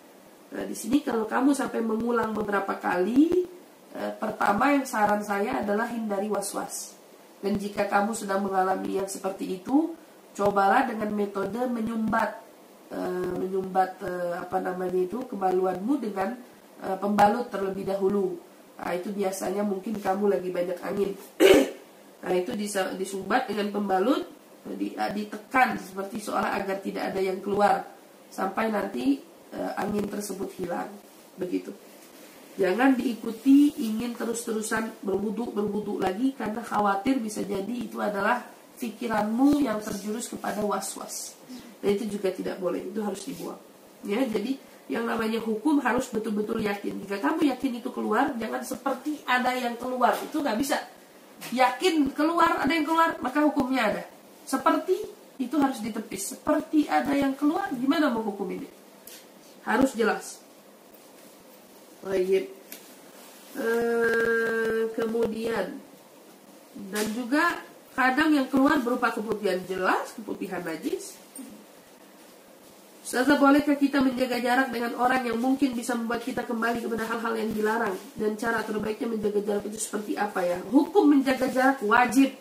Nah, di sini kalau kamu sampai mengulang beberapa kali, eh, pertama yang saran saya adalah hindari was-was. Dan jika kamu sedang mengalami yang seperti itu, cobalah dengan metode menyumbat uh, menyumbat uh, apa namanya itu kemaluanmu dengan uh, pembalut terlebih dahulu. Nah, itu biasanya mungkin kamu lagi banyak angin. nah, itu disumbat dengan pembalut di, uh, ditekan seperti seolah agar tidak ada yang keluar sampai nanti uh, angin tersebut hilang. Begitu. Jangan diikuti ingin terus-terusan berwuduk berwuduk lagi karena khawatir bisa jadi itu adalah pikiranmu yang terjurus kepada was-was. Dan itu juga tidak boleh, itu harus dibuang. Ya, jadi yang namanya hukum harus betul-betul yakin. Jika kamu yakin itu keluar, jangan seperti ada yang keluar. Itu nggak bisa. Yakin keluar, ada yang keluar, maka hukumnya ada. Seperti itu harus ditepis. Seperti ada yang keluar, gimana mau hukum ini? Harus jelas. Baik. Uh, kemudian dan juga Kadang yang keluar berupa keputihan jelas, keputihan najis. Serta bolehkah kita menjaga jarak dengan orang yang mungkin bisa membuat kita kembali kepada hal-hal yang dilarang? Dan cara terbaiknya menjaga jarak itu seperti apa ya? Hukum menjaga jarak wajib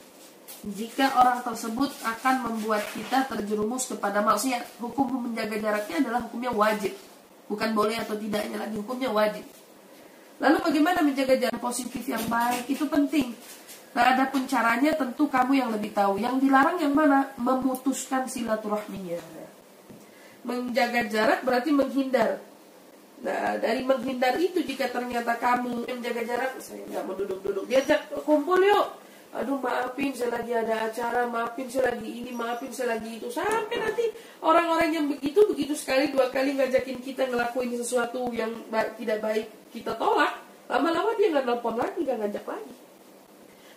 jika orang tersebut akan membuat kita terjerumus kepada maksiat. Hukum menjaga jaraknya adalah hukumnya wajib. Bukan boleh atau tidaknya lagi, hukumnya wajib. Lalu bagaimana menjaga jarak positif yang baik? Itu penting. Nah, adapun caranya tentu kamu yang lebih tahu. Yang dilarang yang mana? Memutuskan silaturahminya. Menjaga jarak berarti menghindar. Nah, dari menghindar itu jika ternyata kamu menjaga jarak, saya nggak mau duduk-duduk. Diajak kumpul yuk. Aduh maafin saya lagi ada acara, maafin saya lagi ini, maafin saya lagi itu. Sampai nanti orang-orang yang begitu, begitu sekali, dua kali ngajakin kita ngelakuin sesuatu yang tidak baik, kita tolak. Lama-lama dia nggak nelpon lagi, nggak ngajak lagi.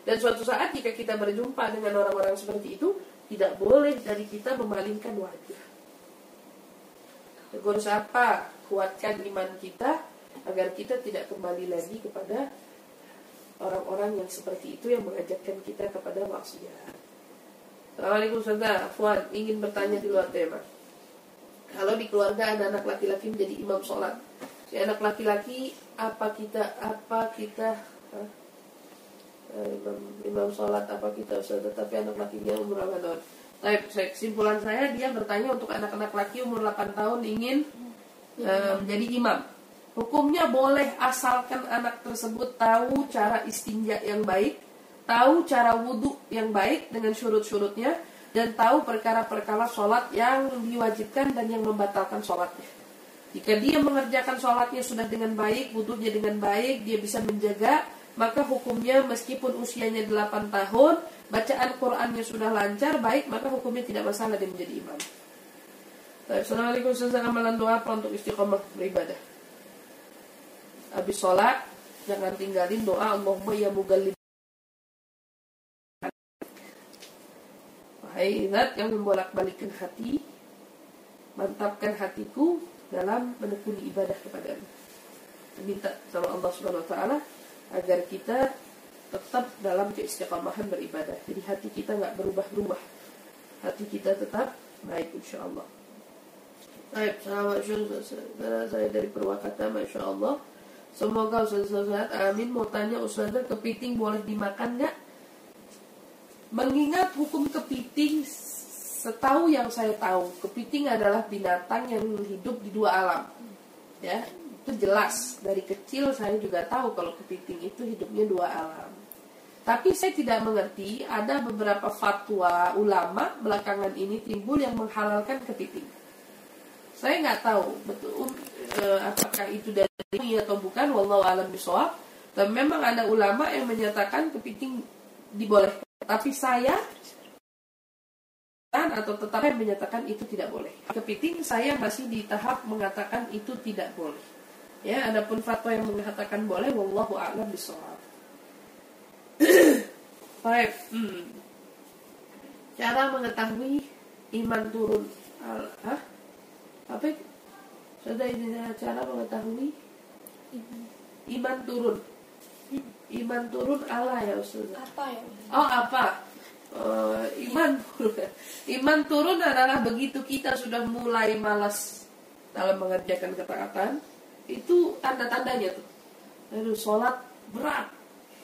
Dan suatu saat jika kita berjumpa dengan orang-orang seperti itu, tidak boleh dari kita memalingkan wajah. Tegur sapa, kuatkan iman kita agar kita tidak kembali lagi kepada orang-orang yang seperti itu yang mengajarkan kita kepada maksiat. Assalamualaikum Ustazah, Afwan ingin bertanya di luar tema. Kalau di keluarga ada anak laki-laki menjadi imam sholat, si anak laki-laki apa kita apa kita imam, imam sholat apa kita usah tetapi anak lakinya umur 8 tahun Tapi kesimpulan saya dia bertanya untuk anak-anak laki umur 8 tahun ingin um, menjadi imam hukumnya boleh asalkan anak tersebut tahu cara istinja yang baik tahu cara wudhu yang baik dengan syurut-syurutnya dan tahu perkara-perkara sholat yang diwajibkan dan yang membatalkan sholatnya. Jika dia mengerjakan sholatnya sudah dengan baik, wudhunya dengan baik, dia bisa menjaga maka hukumnya meskipun usianya 8 tahun, bacaan Qur'annya sudah lancar, baik, maka hukumnya tidak masalah dia menjadi imam. Assalamualaikum warahmatullahi apa untuk istiqomah beribadah. Habis sholat, jangan tinggalin doa Allahumma ya mugallib. Wahai zat yang membolak-balikkan hati, mantapkan hatiku dalam menekuni ibadah kepadamu. Minta sama Allah Subhanahu wa taala agar kita tetap dalam keistiqomahan beribadah. Jadi hati kita nggak berubah-ubah. Hati kita tetap baik insya Allah. Baik, sahabat saya dari Purwakarta, Masya Allah. Semoga Ustaz sehat. Amin. Mau tanya Ustaz, kepiting boleh dimakan nggak? Mengingat hukum kepiting, setahu yang saya tahu, kepiting adalah binatang yang hidup di dua alam. Ya, itu jelas dari kecil saya juga tahu kalau kepiting itu hidupnya dua alam. Tapi saya tidak mengerti ada beberapa fatwa ulama belakangan ini timbul yang menghalalkan kepiting. Saya nggak tahu betul e, apakah itu dari atau bukan, wallahu alam bisawab. Dan memang ada ulama yang menyatakan kepiting dibolehkan. Tapi saya atau tetap menyatakan itu tidak boleh. Kepiting saya masih di tahap mengatakan itu tidak boleh. Ya, adapun fatwa yang mengatakan boleh, wallahu a'lam bishawab. Baik. Hmm. Cara mengetahui iman turun Al, hah? Apa itu? Sudah ini cara mengetahui Iman. iman turun. Iman turun Allah ya Ustaz. Apa ya? Oh apa? Eh, iman turun. Iman turun adalah begitu kita sudah mulai malas dalam mengerjakan ketaatan, itu tanda-tandanya tuh. Aduh, sholat berat.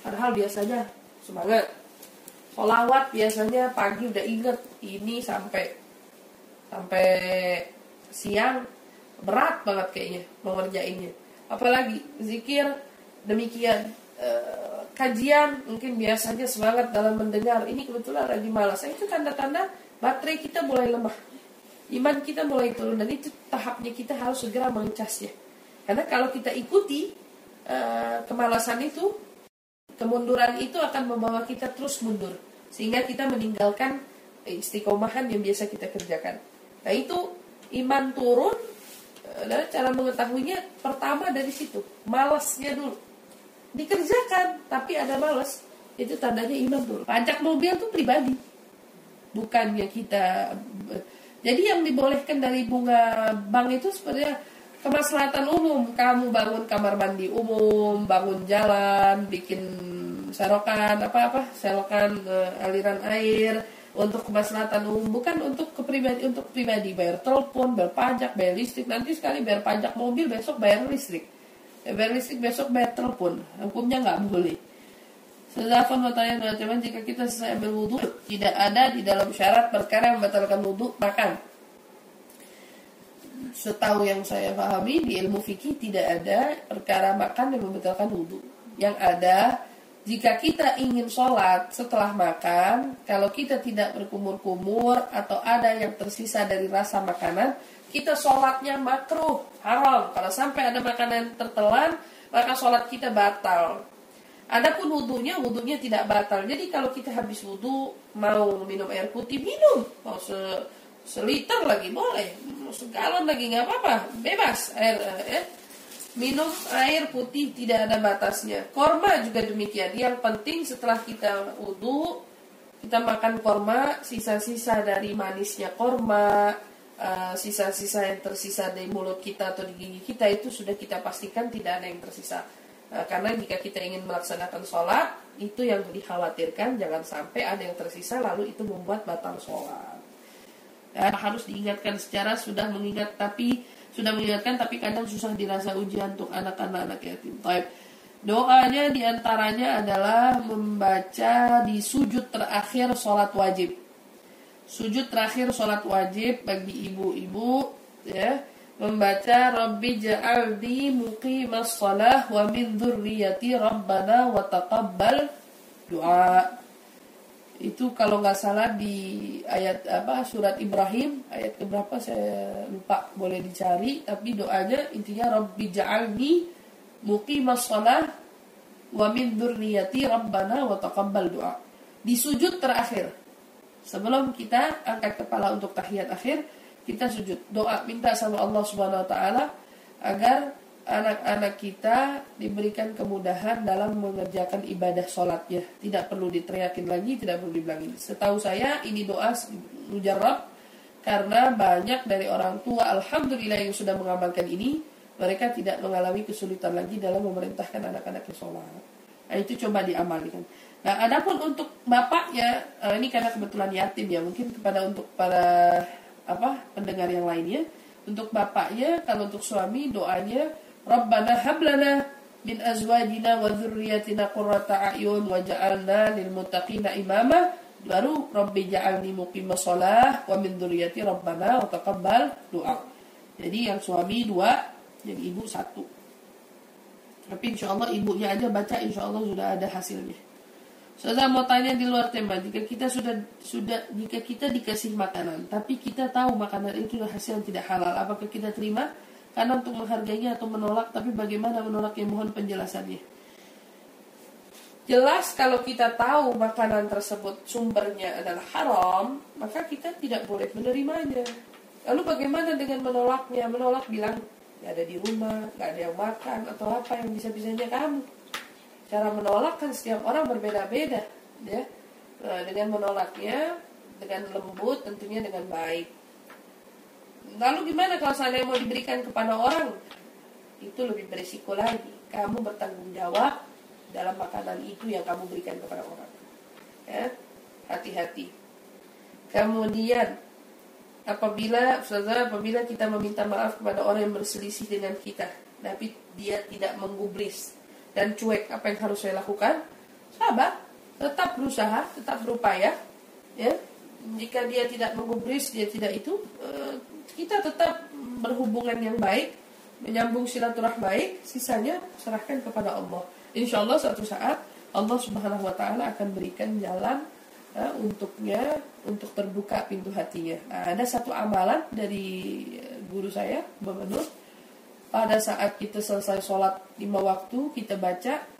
Padahal biasanya semangat. Sholawat biasanya pagi udah inget ini sampai sampai siang berat banget kayaknya mengerjainnya. Apalagi zikir demikian Eh, kajian mungkin biasanya semangat dalam mendengar. Ini kebetulan lagi malas. Nah, itu tanda-tanda baterai kita mulai lemah. Iman kita mulai turun dan itu tahapnya kita harus segera mengecasnya. Karena kalau kita ikuti eh, kemalasan itu kemunduran itu akan membawa kita terus mundur. Sehingga kita meninggalkan istiqomahan yang biasa kita kerjakan. Nah itu iman turun dan cara mengetahuinya pertama dari situ. Malasnya dulu. Dikerjakan tapi ada males. Itu tandanya iman turun pajak mobil tuh pribadi. Bukannya kita jadi yang dibolehkan dari bunga bank itu sebenarnya kemaslahatan umum. Kamu bangun kamar mandi umum bangun jalan bikin serokan apa apa serokan eh, aliran air untuk kemaslahatan umum bukan untuk kepribadi untuk pribadi bayar telepon bayar pajak bayar listrik nanti sekali bayar pajak mobil besok bayar listrik Ya, bayar listrik besok bayar telepon. Hukumnya nggak boleh. Sedangkan bertanya teman jika kita selesai berwudu tidak ada di dalam syarat perkara yang membatalkan wudhu makan. Setahu yang saya pahami di ilmu fikih tidak ada perkara makan yang membatalkan wudhu. Yang ada jika kita ingin sholat setelah makan, kalau kita tidak berkumur-kumur atau ada yang tersisa dari rasa makanan, kita sholatnya makruh, haram. Kalau sampai ada makanan tertelan, maka sholat kita batal. Adapun wudhunya, wudhunya tidak batal. Jadi kalau kita habis wudhu, mau minum air putih, minum. Mau se seliter lagi boleh, mau segalon lagi nggak apa-apa, bebas. Air, eh, minum air putih tidak ada batasnya. Korma juga demikian. Yang penting setelah kita wudhu, kita makan korma, sisa-sisa dari manisnya korma, eh, sisa-sisa yang tersisa dari mulut kita atau di gigi kita itu sudah kita pastikan tidak ada yang tersisa. Eh, karena jika kita ingin melaksanakan sholat, itu yang dikhawatirkan jangan sampai ada yang tersisa lalu itu membuat batal sholat. Dan harus diingatkan secara sudah mengingat tapi sudah mengingatkan tapi kadang susah dirasa ujian untuk anak-anak anak yatim. Taib. Doanya di antaranya adalah membaca di sujud terakhir sholat wajib. Sujud terakhir sholat wajib bagi ibu-ibu ya membaca Rabbi ja'alni muqimas shalah wa min dzurriyyati rabbana wa taqabbal doa itu kalau nggak salah di ayat apa surat Ibrahim ayat keberapa saya lupa boleh dicari. Tapi doanya intinya Rabbi ja'alni muqimas shalah wa min dzurriyyati rabbana wa taqabbal doa di sujud terakhir sebelum kita angkat kepala untuk tahiyat akhir kita sujud. Doa minta sama Allah Subhanahu wa taala agar anak-anak kita diberikan kemudahan dalam mengerjakan ibadah sholatnya. Tidak perlu diteriakin lagi tidak perlu dibilangin. Setahu saya ini doa mujarab karena banyak dari orang tua alhamdulillah yang sudah mengamalkan ini mereka tidak mengalami kesulitan lagi dalam memerintahkan anak-anaknya sholat. Nah, itu coba diamalkan. Nah adapun untuk bapaknya eh, ini karena kebetulan yatim ya mungkin kepada untuk para apa pendengar yang lainnya untuk bapaknya kalau untuk suami doanya Rabbana hablana min azwajina wa dzurriyyatina qurrata a'yun waj'alna lil muttaqina imama. Baru rabbi ja'alni muqimas shalah wa min dzurriyyati rabbana wa taqabbal doa jadi yang suami dua yang ibu satu. Tapi insya Allah ibunya aja baca insya Allah sudah ada hasilnya. Saya mau tanya di luar tema, jika kita sudah sudah jika kita dikasih makanan, tapi kita tahu makanan itu hasil yang tidak halal, apakah kita terima? Karena untuk menghargainya atau menolak, tapi bagaimana menolaknya? Mohon penjelasannya. Jelas kalau kita tahu makanan tersebut sumbernya adalah haram, maka kita tidak boleh menerimanya. Lalu bagaimana dengan menolaknya? Menolak bilang, nggak ada di rumah, nggak ada yang makan, atau apa yang bisa-bisanya kamu cara menolak kan setiap orang berbeda-beda ya e, dengan menolaknya dengan lembut tentunya dengan baik Lalu gimana kalau saya mau diberikan kepada orang? Itu lebih berisiko lagi. Kamu bertanggung jawab dalam makanan itu yang kamu berikan kepada orang. Ya, hati-hati. Kemudian apabila saudara apabila kita meminta maaf kepada orang yang berselisih dengan kita, tapi dia tidak menggubris dan cuek, apa yang harus saya lakukan? Sabar, tetap berusaha, tetap berupaya, ya. Jika dia tidak menggubris, dia tidak itu, eh, kita tetap berhubungan yang baik, menyambung silaturahmi baik, sisanya serahkan kepada Allah. Insya Allah suatu saat Allah Subhanahu Wa Taala akan berikan jalan uh, untuknya untuk terbuka pintu hatinya. Nah, ada satu amalan dari guru saya, Bapak Nur. Pada saat kita selesai sholat lima waktu, kita baca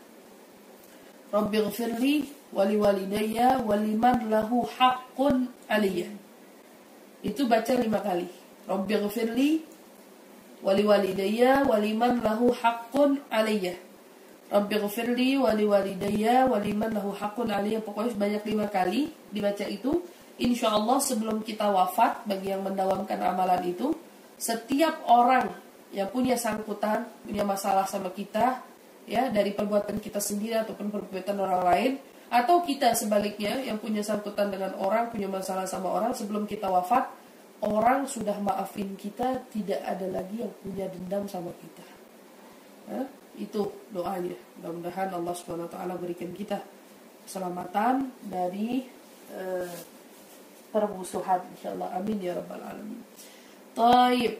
Rabbil firli wali walidayya waliman lahu haqqun aliyah. Itu baca lima kali. Rabbi ghafirli wali walidayya waliman lahu haqqun alayya. Rabbi ghafirli wali walidayya waliman lahu haqqun alayya. Pokoknya sebanyak lima kali dibaca itu. Insya Allah sebelum kita wafat bagi yang mendawamkan amalan itu, setiap orang yang punya sangkutan, punya masalah sama kita, ya dari perbuatan kita sendiri ataupun perbuatan orang lain, atau kita sebaliknya yang punya sangkutan dengan orang, punya masalah sama orang sebelum kita wafat, orang sudah maafin kita tidak ada lagi yang punya dendam sama kita. Nah, itu doanya. Mudah-mudahan Allah taala berikan kita keselamatan dari uh, permusuhan. Insyaallah. Amin ya rabbal alamin. Taib.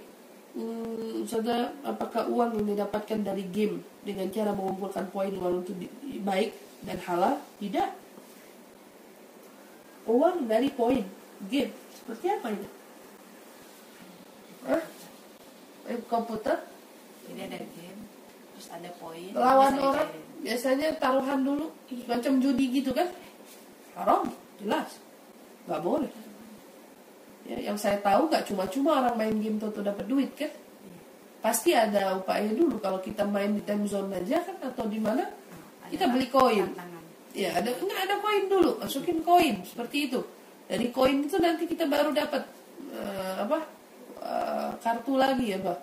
Hmm, Saudara, apakah uang yang didapatkan dari game dengan cara mengumpulkan poin dengan untuk baik dan halal? Tidak. Uang dari poin game seperti apa ini? Hah? Eh, komputer? Jadi ada game, terus ada poin. Lawan orang biasanya taruhan dulu, macam judi gitu kan? Haram, jelas, nggak boleh. Ya, yang saya tahu nggak cuma-cuma orang main game tuh dapat duit kan? Pasti ada upaya dulu kalau kita main di time zone aja kan atau di mana kita beli koin. Ya ada nggak ada koin dulu, masukin koin seperti itu. Dari koin itu nanti kita baru dapat uh, apa uh, kartu lagi ya pak.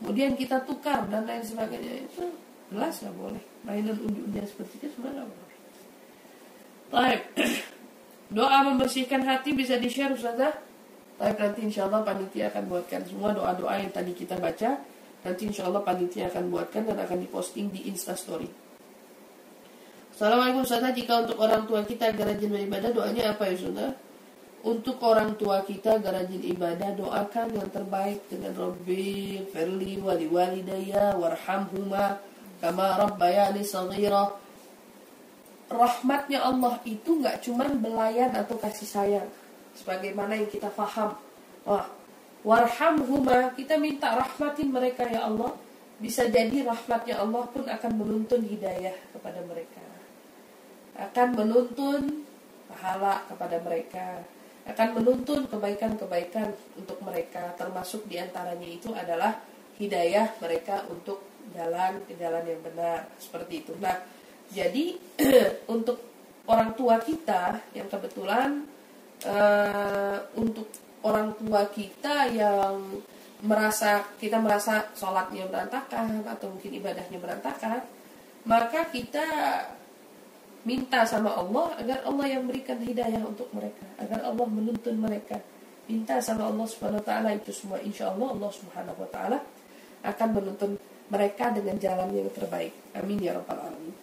Kemudian kita tukar dan lain sebagainya. Itu jelas nggak boleh. Mainan unjuk-unjuk seperti itu sebenarnya boleh. Baik. doa membersihkan hati bisa di share Ustazah? Tapi nanti insya Allah panitia akan buatkan semua doa-doa yang tadi kita baca. Nanti insya Allah panitia akan buatkan dan akan diposting di instastory Assalamualaikum Ustazah. Jika untuk orang tua kita agar rajin beribadah doanya apa ya Ustazah? Untuk orang tua kita agar rajin ibadah doakan yang terbaik dengan Rabbi firli wali walidayya warhamhuma kama rabbayani saghira. Rahmatnya Allah itu nggak cuma belayan atau kasih sayang. Sebagaimana yang kita faham. Wah warhamhuma kita minta rahmatin mereka ya Allah. Bisa jadi rahmatnya Allah pun akan menuntun hidayah kepada mereka akan menuntun pahala kepada mereka akan menuntun kebaikan-kebaikan untuk mereka termasuk di antaranya itu adalah hidayah mereka untuk jalan ke jalan yang benar seperti itu. Nah, jadi untuk orang tua kita yang kebetulan uh, untuk orang tua kita yang merasa kita merasa sholatnya berantakan atau mungkin ibadahnya berantakan, maka kita minta sama Allah agar Allah yang berikan hidayah untuk mereka agar Allah menuntun mereka minta sama Allah subhanahu wa taala itu semua insya Allah Allah subhanahu wa taala akan menuntun mereka dengan jalan yang terbaik amin ya rabbal alamin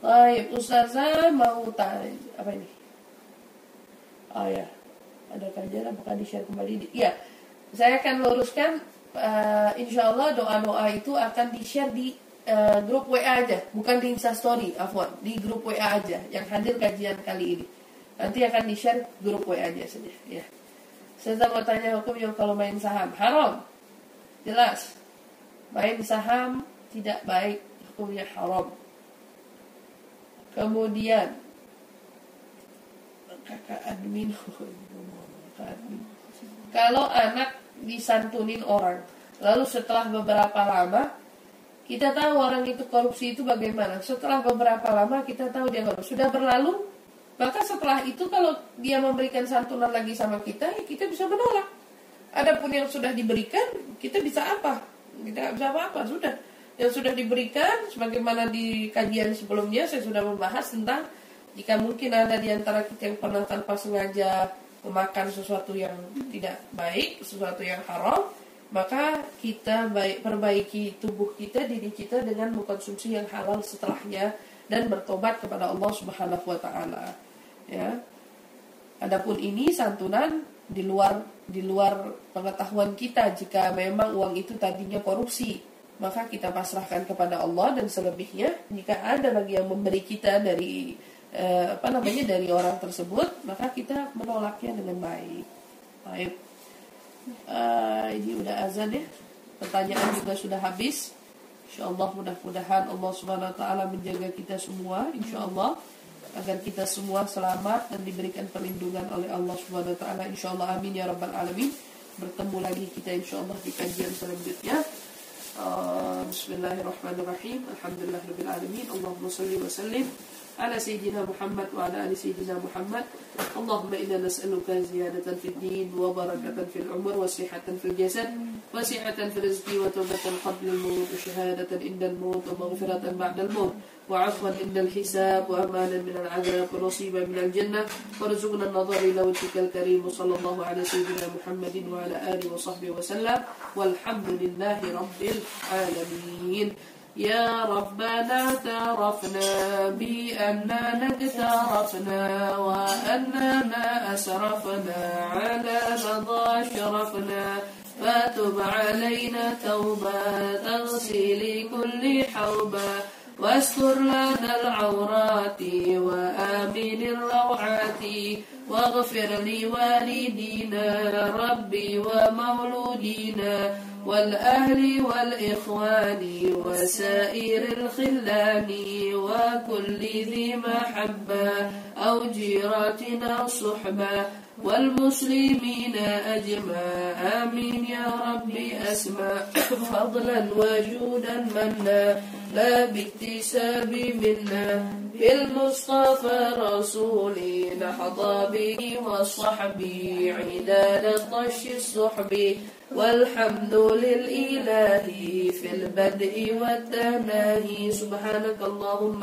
Baik, Ustazah mau tanya apa ini? Oh ya, ada kajian apakah di share kembali? Iya, saya akan luruskan. Uh, insya Allah doa-doa itu akan di share di uh, grup WA aja, bukan di Instastory, afwan, di grup WA aja yang hadir kajian kali ini. Nanti akan di-share grup WA aja saja, ya. Saya mau tanya hukumnya kalau main saham haram. Jelas. Main saham tidak baik, hukumnya haram. Kemudian kakak admin, kakak admin. Kalau anak disantunin orang, lalu setelah beberapa lama kita tahu orang itu korupsi itu bagaimana. Setelah beberapa lama kita tahu dia korupsi. Sudah berlalu, maka setelah itu kalau dia memberikan santunan lagi sama kita, ya kita bisa menolak. Adapun yang sudah diberikan, kita bisa apa? Kita bisa apa-apa, sudah. Yang sudah diberikan, sebagaimana di kajian sebelumnya, saya sudah membahas tentang jika mungkin ada di antara kita yang pernah tanpa sengaja memakan sesuatu yang tidak baik, sesuatu yang haram, maka kita baik perbaiki tubuh kita, diri kita dengan mengkonsumsi yang halal setelahnya dan bertobat kepada Allah Subhanahu wa taala. Ya. Adapun ini santunan di luar di luar pengetahuan kita jika memang uang itu tadinya korupsi maka kita pasrahkan kepada Allah dan selebihnya jika ada lagi yang memberi kita dari eh, apa namanya dari orang tersebut maka kita menolaknya dengan baik baik uh, ini udah azan ya. Pertanyaan juga sudah habis. Insyaallah mudah-mudahan Allah subhanahu wa taala menjaga kita semua insyaallah. Agar kita semua selamat dan diberikan perlindungan oleh Allah Subhanahu wa taala. Insyaallah amin ya rabbal alamin. Bertemu lagi kita insyaallah di kajian selanjutnya. Uh, bismillahirrahmanirrahim. Alhamdulillahirabbil alamin. Allahumma shalli wa sallim على سيدنا محمد وعلى آل سيدنا محمد. اللهم إنا نسألك زيادة في الدين وبركة في العمر وصحة في الجسد وسعة في الرزق وتوبة قبل الموت وشهادة عند الموت ومغفرة بعد الموت. وعفوا عند الحساب وأمانا من العذاب ونصيبا من الجنة. وارزقنا النظر إلى وجهك الكريم وصلى الله على سيدنا محمد وعلى آله وصحبه وسلم. والحمد لله رب العالمين. يا ربنا اعترفنا بأننا اقترفنا وأننا أسرفنا على مضى شرفنا فتب علينا توبة تغسل كل حوبة. واستر لنا العورات وآمن الروعات. واغفر لوالدينا ربي ومولودينا والأهل والإخوان وسائر الخلان وكل ذي محبة أو جيراتنا صحبة والمسلمين أجمع آمين يا ربي أسمع فضلا وجودا منا. لا باكتساب منا. بالمصطفى رسولي نحظى به وصحبي عداد الطش الصحب. والحمد للإله في البدء والتناهي. سبحانك اللهم